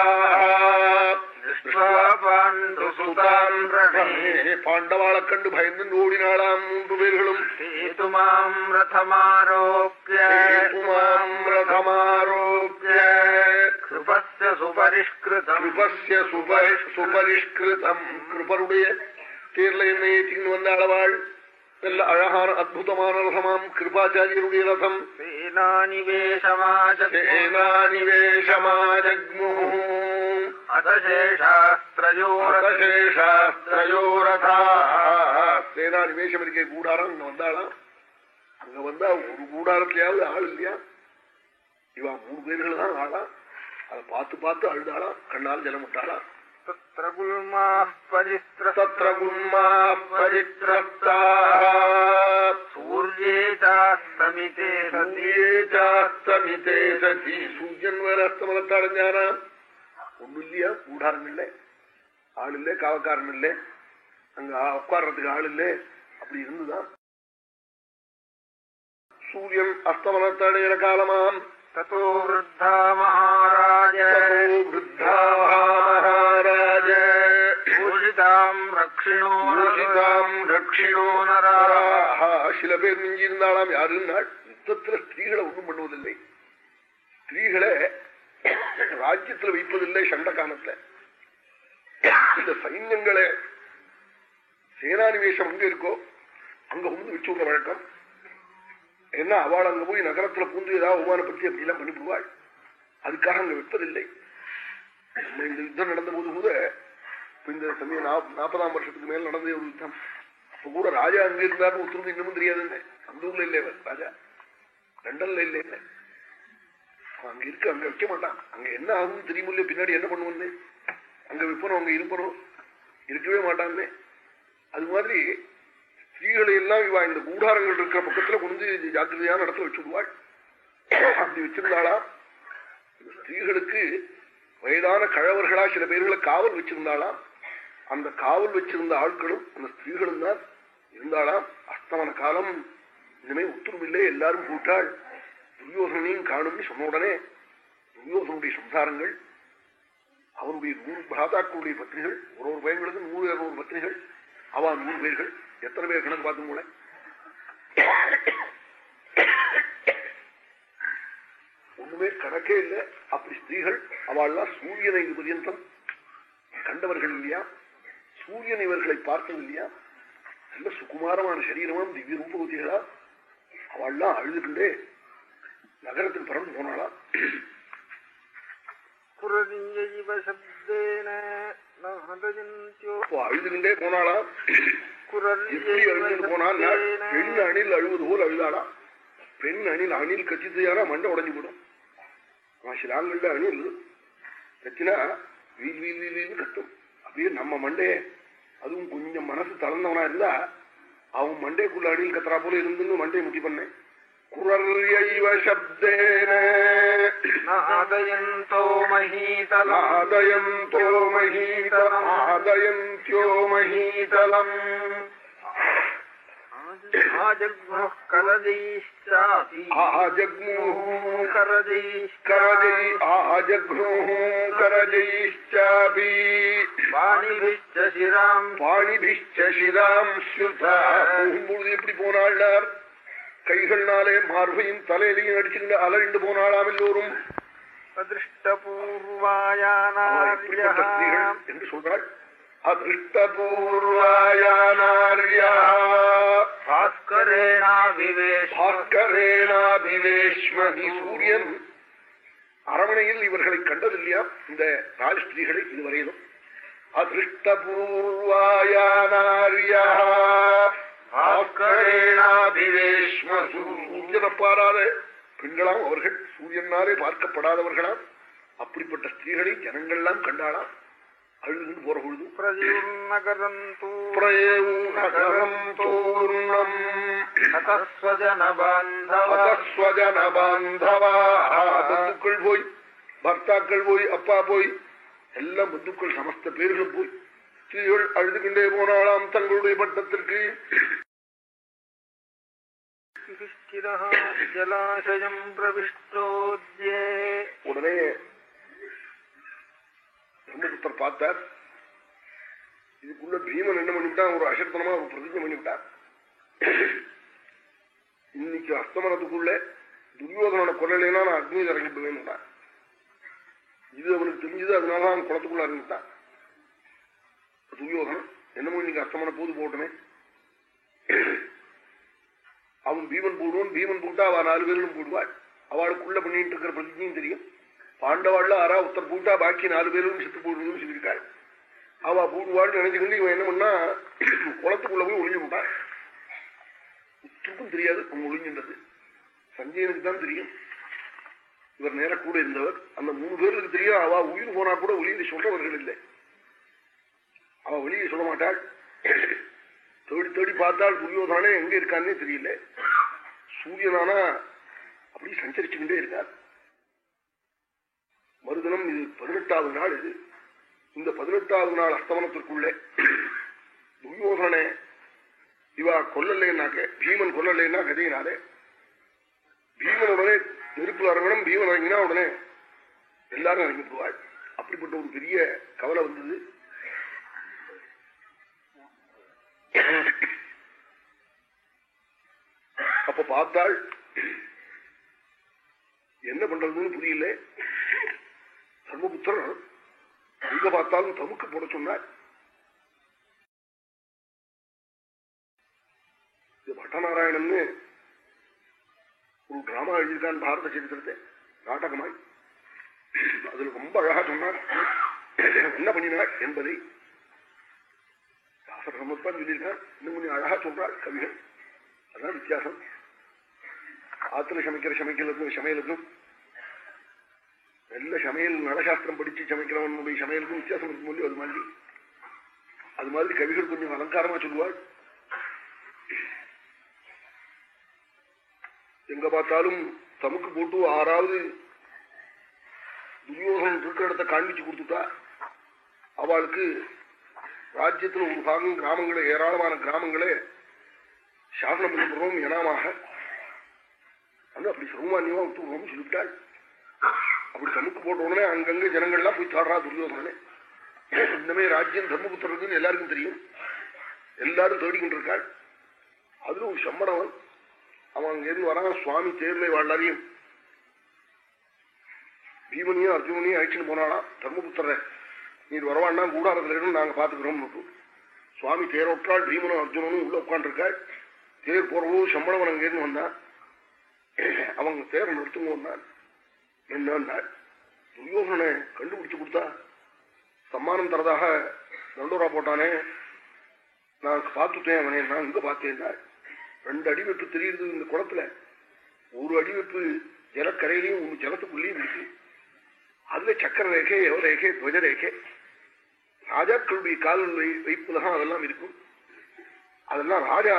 പാണ്ഡവാളെ കണ്ട് ഭയന്നും ഓടിനാളാം മൂന്നു പേരുകളും. ഹേതുമാം രഥമാരോപ്യേതുമാം രഥമാരോപ്യ. കൃപസ്യ സുപരിഷ്കൃതം. കൃപരുടെ കേരളയെന്ന് ഏറ്റിന് വന്ന അളവാൾ നല്ല അഴഹാർ അദ്ഭുതമാണ് രഥമാം. കൃപാചാര്യരുടെ രഥം. സേനാനിവേശമാജ സേനാനിവേശമാജ്മുഹൂ சேனா நிமேஷம் இருக்க கூடாரம் இங்க வந்தாலாம் அங்க வந்தா ஒரு கூடாரத்திலேயாவது ஆள் இல்லையா இவா மூணு பேர்கள் தான் ஆளா அதை பார்த்து பார்த்து அழுதாளா கண்ணால் ஜலம் விட்டாளா சூரியன் வேற அஸ்தமனத்தாடஞ்சானாம் ஒன்றும் இல்லையா கூடாரம் இல்லை ஆள் இல்லை காவக்காரன் இல்லை அங்க உட்கார்றதுக்கு ஆள் இல்லை அப்படி இருந்துதான். சூரியன் அஸ்தமனத்தடையிற காலமாம். தத்தோ விருத்தா மகாராஜ. விருத்தா மகாராஜ. பூஷிதாம் ரக்ஷிணோ பூஷிதாம் ரக்ஷிணோ சில பேர் மிஞ்சி இருந்தாலாம் யாருன்னா யுத்தத்துல ஸ்திரீகளை ஒன்றும் பண்ணுவதில்லை. ஸ்திரீகளை ராஜ்யத்துல வைப்பதில்லை சண்ட காலத்துல இந்த சைன்யங்களை சேனானிவேசம் அங்க இருக்கோ அங்க வந்து வச்சு விடுற வழக்கம். என்ன அவள் அங்க போய் நகரத்துல பூந்து ஏதாவது அவமானப்படுத்தி அப்படிலாம் பண்ணிவிடுவாள். அதுக்காக அங்க வைப்பதில்லை. நம்ம இந்த யுத்தம் நடந்த போது கூட இந்த சமயம் நாற்பதாம் வருஷத்துக்கு மேல நடந்தே ஒரு யுத்தம். அப்ப கூட ராஜா அங்க இருந்தாரு ஒருத்தருக்கு இன்னமும் தெரியாதுன்னு அந்த ஊர்ல இல்லை ராஜா? லண்டன்ல இல்லை அங்க இருக்கு அங்க வைக்க மாட்டான். அங்க என்ன ஆகும் தெரியுமில்ல பின்னாடி என்ன பண்ணுவோன்னு. அங்க விற்பனும் அங்க இருப்பனும் இருக்கவே மாட்டான்னு. அது மாதிரி ஸ்திரீகளை எல்லாம் இவா இந்த கூடாரங்கள் இருக்கிற பக்கத்துல கொண்டு ஜாக்கிரதையான இடத்துல வச்சு விடுவாள். அப்படி வச்சிருந்தாளா? இந்த ஸ்திரீகளுக்கு வயதான கழவர்களா சில பேர்களை காவல் வச்சிருந்தாளாம் அந்த காவல் வச்சிருந்த ஆட்களும் அந்த ஸ்திரீகளும் தான் இருந்தாளாம் அஸ்தமன காலம் இனிமே உத்தரவில்லை எல்லாரும் கூட்டாள். துரியோசனையும் காணும்னு சொன்ன உடனே துரியோசனுடைய சம்சாரங்கள் அவருடைய நூறு பிராதாக்களுடைய பத்னிகள் ஒரு ஒரு பையன்களுக்கு நூறு இருநூறு பத்னிகள் அவா நூறு பேர்கள் எத்தனை பேர் கணக்கு பார்த்து கூட ஒண்ணுமே கணக்கே இல்லை. அப்படி ஸ்திரீகள் அவள்லாம் சூரியனை இது பரியந்தம். கண்டவர்கள் இல்லையா? சூரியன் இவர்களை பார்த்தது இல்லையா? நல்ல சுகுமாரமான சரீரமாம் திவ்ய ரூபவதிகளா? அவள்லாம் அழுதுகின்றே நகரத்துக்கு பறந்து அப்போ அழுதுகின்றே போனாளா? எப்படி அழுதுட்டு போனால் பெண் அணில் அழுவது போல் அழுதாளா? பெண் அணில் அணில் கச்சித்தையானா மண்டை உடஞ்சு போடும். அவன் சிலாங்கல்ல அணில் கத்தினா வீல் வீல் வீல் வீல் கட்டும். அப்படியே நம்ம மண்டையே. அதுவும் கொஞ்சம் மனசு தளர்ந்தவனா இருந்தா அவன் மண்டைக்குள்ள அணில் கத்துறா போல இருந்துன்னு மண்டையை முட்டி பண்ணேன். ബ്ദേനദയന്തോ മഹീതലംദയന്ത്യോ മഹീതലം ആജഗ്നോഹരജൈശ്ചാപി പാണിഭിശ്ച ശിരാം പാണിഭിശ്ച ശിരാം ശ്രുത எப்படி போனாள் கைகள்னாலே மார்பையும் தலையிலையும் அடிச்சுக்கிட்டு அலறிண்டு போனாளாம் எல்லோரும். என்று சொல்றாள். சூரியன். அரமனையில் இவர்களை கண்டதில்லையா? இந்த நாலு ஸ்திரீகளை இதுவரையிலும். பாஸ்கரேணாபிவேஷ்மசு சூரியனை பாராத. பெண்களாம் அவர்கள் சூரியனாலே பார்க்கப்படாதவர்களாம். அப்படிப்பட்ட ஸ்திரீகளை ஜனங்கள்லாம் கண்டாளாம். அழுதுன்னு போற பொழுது பந்துக்கள் போய் பர்த்தாக்கள் போய் அப்பா போய் எல்லாம் பந்துக்கள் சமஸ்த பேர்களும் போய் ஸ்திரீகள் அழுதுகின்றே போனாலாம் தங்களுடைய பட்டத்திற்கு. ஜலாசயம் பிரவிஷ்டோத்யே. உடனே பிரம்மபுத்தர் பார்த்தார். இதுக்குள்ள பீமன் என்ன பண்ணிவிட்டான்? ஒரு அசர்த்தனமா ஒரு பிரதிஜை பண்ணிவிட்டான் இன்னைக்கு அஸ்தமனத்துக்குள்ள துரியோதனோட கொல்லலைன்னா நான் அக்னி இறங்கிடுவேன் இது அவனுக்கு தெரிஞ்சது அதனால அவன் குளத்துக்குள்ள இறங்கிட்டான் துரியோகன் என்னமோ இன்னைக்கு அஸ்தமன போது போட்டனே? அவன் பீமன் போடுவான் பீமன் போட்டா அவ நாலு பேர்களும் போடுவாள். அவளுக்குள்ள பண்ணிட்டு இருக்கிற பிரதிஜையும் தெரியும். பாண்டவாள்ல ஆறா உத்தர் போட்டா பாக்கி நாலு பேரும் செத்து போடுறதுன்னு சொல்லியிருக்காள். அவ போடுவாள்னு நினைச்சுக்கிட்டு இவன் என்ன பண்ணா குளத்துக்குள்ள போய் ஒளிஞ்சு விட்டான் உத்தருக்கும் தெரியாது அவன் ஒளிஞ்சின்றது. சஞ்சயனுக்கு தான் தெரியும். இவர் நேர கூட இருந்தவர். அந்த மூணு பேருக்கு தெரியும் அவ உயிர் போனா கூட வெளியில சொல்றவர்கள் இல்லை. அவ வெளியே சொல்ல மாட்டாள். தேடி தேடி பார்த்தால் துரியோதனே எங்க இருக்கான்னே தெரியல. சூரியனானா அப்படி சஞ்சரிச்சுக்கிட்டே இருக்கார். மறுதினம் இது பதினெட்டாவது நாள் இது. இந்த பதினெட்டாவது நாள் அஸ்தமனத்திற்குள்ளே துரியோதனே இவா கொல்லலைன்னாக்க பீமன் கொல்லலைன்னா கதையினாலே பீமன் உடனே நெருப்புல இறங்கணும் பீமன் இறங்கினா உடனே எல்லாரும் இறங்கி போவாள். அப்படிப்பட்ட ஒரு பெரிய கவலை வந்தது. அப்ப பார்த்தாள் என்ன பண்றதுன்னு புரியல. தர்மபுத்திரன் எங்க பார்த்தாலும் தமுக்கு போட சொன்னார். இது பட்டநாராயணன் ஒரு டிராமா எழுதியிருக்கான் பாரத சரித்திரத்தை நாடகமாய். அதுல ரொம்ப அழகா சொன்னார். என்ன பண்ணினார் என்பதை தாசர் சமத்தான் சொல்லியிருக்கார் இன்னும் கொஞ்சம் அழகா சொல்றாள் கவிகள் அதான் வித்தியாசம் ஆத்துல சமைக்கிற சமைக்கிறதுக்கும் சமையலுக்கும் நல்ல சமையல் நடசாஸ்திரம் படிச்சு சமைக்கிறவனுடைய சமையலுக்கும் வித்தியாசம் இருக்கும் அது மாதிரி அது மாதிரி கவிகள் கொஞ்சம் அலங்காரமா சொல்லுவாள் எங்க பார்த்தாலும் தமக்கு போட்டு ஆறாவது துரியோகன் இருக்கிற இடத்த காண்பிச்சு கொடுத்துட்டா அவளுக்கு ராஜ்யத்தில் ஒரு பாகம் கிராமங்களே ஏராளமான கிராமங்களே சாசனம் பண்ணிவிடுறோம் இனமாக. வந்து அப்படி சௌமானியமா விட்டுடுறோம் சொல்லிவிட்டாள். அப்படி தமுக்கு போட்ட உடனே அங்கங்க ஜனங்கள்லாம் போய் தாடுறா துரியோதனே இந்தமே ராஜ்யம் தர்மபுத்திரன்னு எல்லாருக்கும் தெரியும். எல்லாரும் தேடிக்கிட்டு இருக்காள் அதுல ஒரு சம்மடவன். அவன் அங்கிருந்து வரான் சுவாமி தேர்லை வாழ்லாரையும் பீமனையும் அர்ஜுனனையும் அழைச்சின்னு போனானா தர்மபுத்திர நீர் வரவான்னா கூடாரத்தில் இருந்து நாங்க பாத்துக்கிறோம். சுவாமி தேரோட்டால் பீமனும் அர்ஜுனனும் உள்ள உட்காந்துருக்காள் தேர் போறவோ சம்பளவன் அங்கேருந்து வந்தான் அவங்க தேரை நிறுத்துங்க வந்தான் என்ன துரியோகனை கண்டுபிடிச்சு கொடுத்தா சம்மானம் தரதாக நண்டூரா போட்டானே. நான் பார்த்துட்டேன் அவனே நான் இங்க பார்த்தேன் ரெண்டு அடிவெப்பு தெரியுது இந்த குளத்துல. ஒரு அடிவெப்பு ஜலக்கரையிலையும் ஒன்று ஜலத்துக்குள்ளேயும் இருக்கு. அதுல சக்கர ரேகை எவ ரேகை துவஜ ரேகை ராஜாக்களுடைய கால் வைப்புல தான் அதெல்லாம் இருக்கும். அதெல்லாம் ராஜா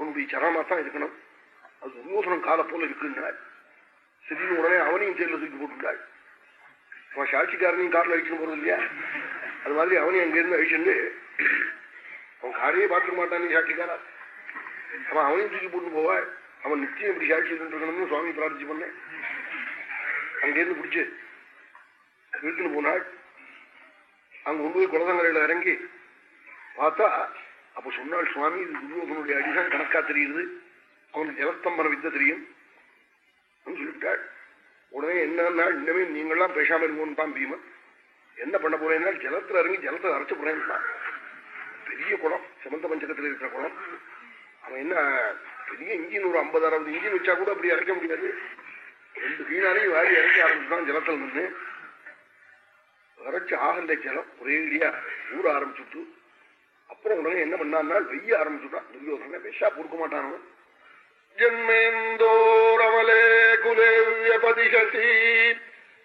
உன்னுடைய சரமா தான் இருக்கணும். அது துரியோசனம் கால போல இருக்குன்னாள் சிறிது உடனே அவனையும் சேர்ந்து தூக்கி போட்டுட்டாள் அவன் சாட்சிக்காரனையும் காரில் அழிச்சுன்னு போறது இல்லையா? அது மாதிரி அவனையும் அங்கிருந்து அழிச்சுட்டு அவன் காரையே பார்த்துக்க மாட்டான் நீ சாட்சிக்காரா? அவன் அவனையும் தூக்கி போட்டு போவாள் அவன் நிச்சயம் இப்படி சாட்சி இருக்கணும்னு சுவாமி பிரார்த்தி பண்ணேன். அங்கிருந்து பிடிச்சு வீட்டுன்னு போனாள் அங்க கொண்டு போய் குலதங்கரையில இறங்கி பார்த்தா அப்ப சொன்னாள் சுவாமி இது துரியோகனுடைய அடிதான் கணக்கா தெரியுது. அவனுக்கு ஜலஸ்தம்பன வித்த தெரியும். சொல்லிவிட்டாள் உடனே என்னன்னா இன்னமே நீங்களாம் பேசாம இருங்கன்னு பீமன். என்ன பண்ண போறேன்னா ஜலத்துல இறங்கி ஜலத்தை அரைச்சு போறேன்னா பெரிய குளம் செமந்த பஞ்சகத்தில் இருக்கிற குளம். அவன் என்ன பெரிய இன்ஜின் ஒரு ஐம்பது அறுபது இன்ஜின் வச்சா கூட அப்படி இறக்க முடியாது. ரெண்டு கீழாலையும் வாரி இறக்க ஆரம்பிச்சுதான் ஜலத்தில் நின்று வரைச்சு ஆகல ஜலம் ஒரேடியா ஊற ஆரம்பிச்சுட்டு. அப்புறம் உடனே என்ன பண்ணான்னா வெய்ய ஆரம்பிச்சுட்டான். துரியோதன விஷா பொறுக்க மாட்டானோ ஜன்மேந்தோரமலே குலேவிய பதிகசி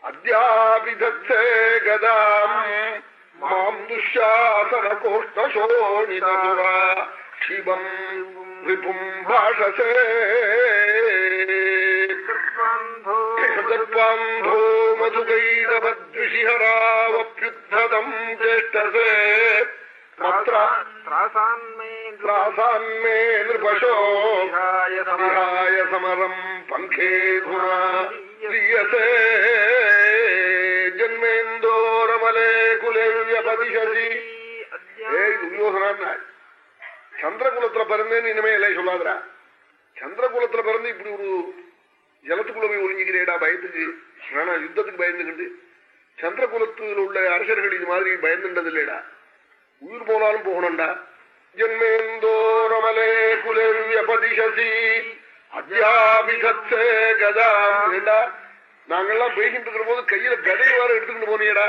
அத்தியாபிதே கதாம். மாம் துஷாசன கோஷ்டசோணிதசுரா க்ஷிபம் விபும் பாஷசே. கர்ப்பாம் போ மதுகைடபத்விஷிஹராவப்யுத்ததம் ஜேஷ்டசே மே நிருபசோ விஹாய சமரம் பங்கே குணாயசே ஜன்மேந்தோரமலே குலேவியபதிஷதி ஏய் துரியோசனா சந்திரகுலத்துல பிறந்தேன்னு இனிமே இல்லை சொல்லாதரா சந்திரகுலத்துல பிறந்து இப்படி ஒரு ஜலத்துக்குள்ள போய் ஒளிஞ்சுக்கிறேடா பயந்துக்கு. ஆனா யுத்தத்துக்கு பயந்துக்கிட்டு சந்திரகுலத்தில் உள்ள அரசர்கள் இது மாதிரி பயந்துட்டது இல்லைடா உயிர் போனாலும் போகணும்டா. ஜன்மேந்தோரமலே குலர்வியபதிஷசி அத்தியாபிகத்தே கதாம் ஏண்டா? நாங்கெல்லாம் பேசிட்டு இருக்கிற போது கையில கதை வேற எடுத்துக்கிட்டு போனியடா.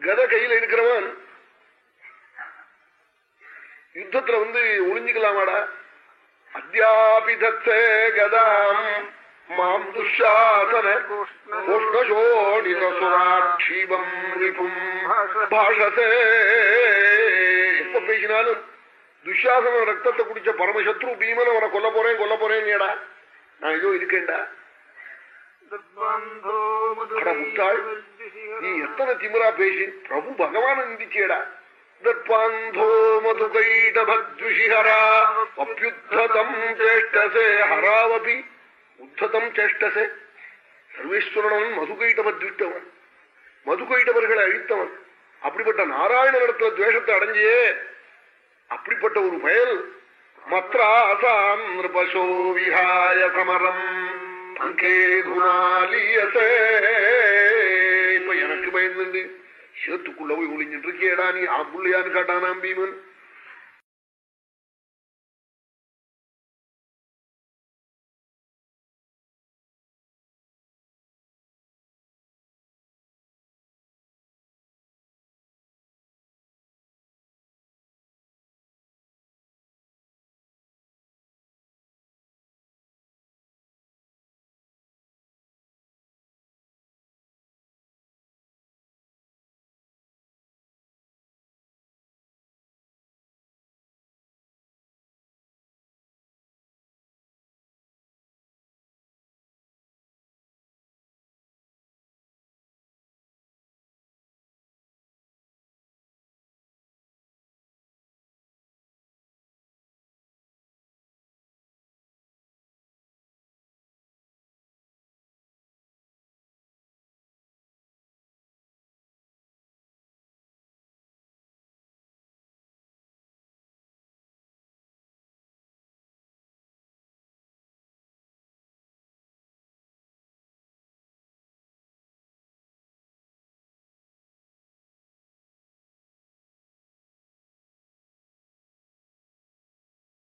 கதை கையில இருக்கிறவன் யுத்தத்துல வந்து ஒளிஞ்சுக்கலாமாடா. அத்தியாபிதத்தே கதாம் மாம் துஷாசன கோஷ்ணசோணிதசுராட்சீபம் விபும் பாஷசே எப்ப பேசினாலும் துஷாசன ரத்தத்தை குடிச்ச பரமசத்ரு பீமன் அவனை கொல்ல போறேன் கொல்ல போறேன் ஏடா நான் இதோ இருக்கேன்டா. முட்டாள் நீ எத்தனை திமிரா பேசி பிரபு பகவான நிந்திச்சேடா தத்பாந்தோ மதுகைடபத்விஷிஹரா அப்பியுத்ததம் சேஷ்டசே ஹராவபி உத்ததம் சேஷ்டசே சர்வேஸ்வரனவன் மதுகைடபத்விட்டவன் மதுகைட்டவர்களை அழித்தவன். அப்படிப்பட்ட நாராயணனிடத்துல துவேஷத்தை அடைஞ்சியே. அப்படிப்பட்ட ஒரு பயல் மத்ராசான் நிருபசோ விஹாய சமரம். இப்ப எனக்கு பயந்துண்டு. சேத்துக்குள்ள போய் ஒளிஞ்சிட்டு இருக்கேடா நீ. ஆம்புள்ளையான்னு காட்டானாம் பீமன்.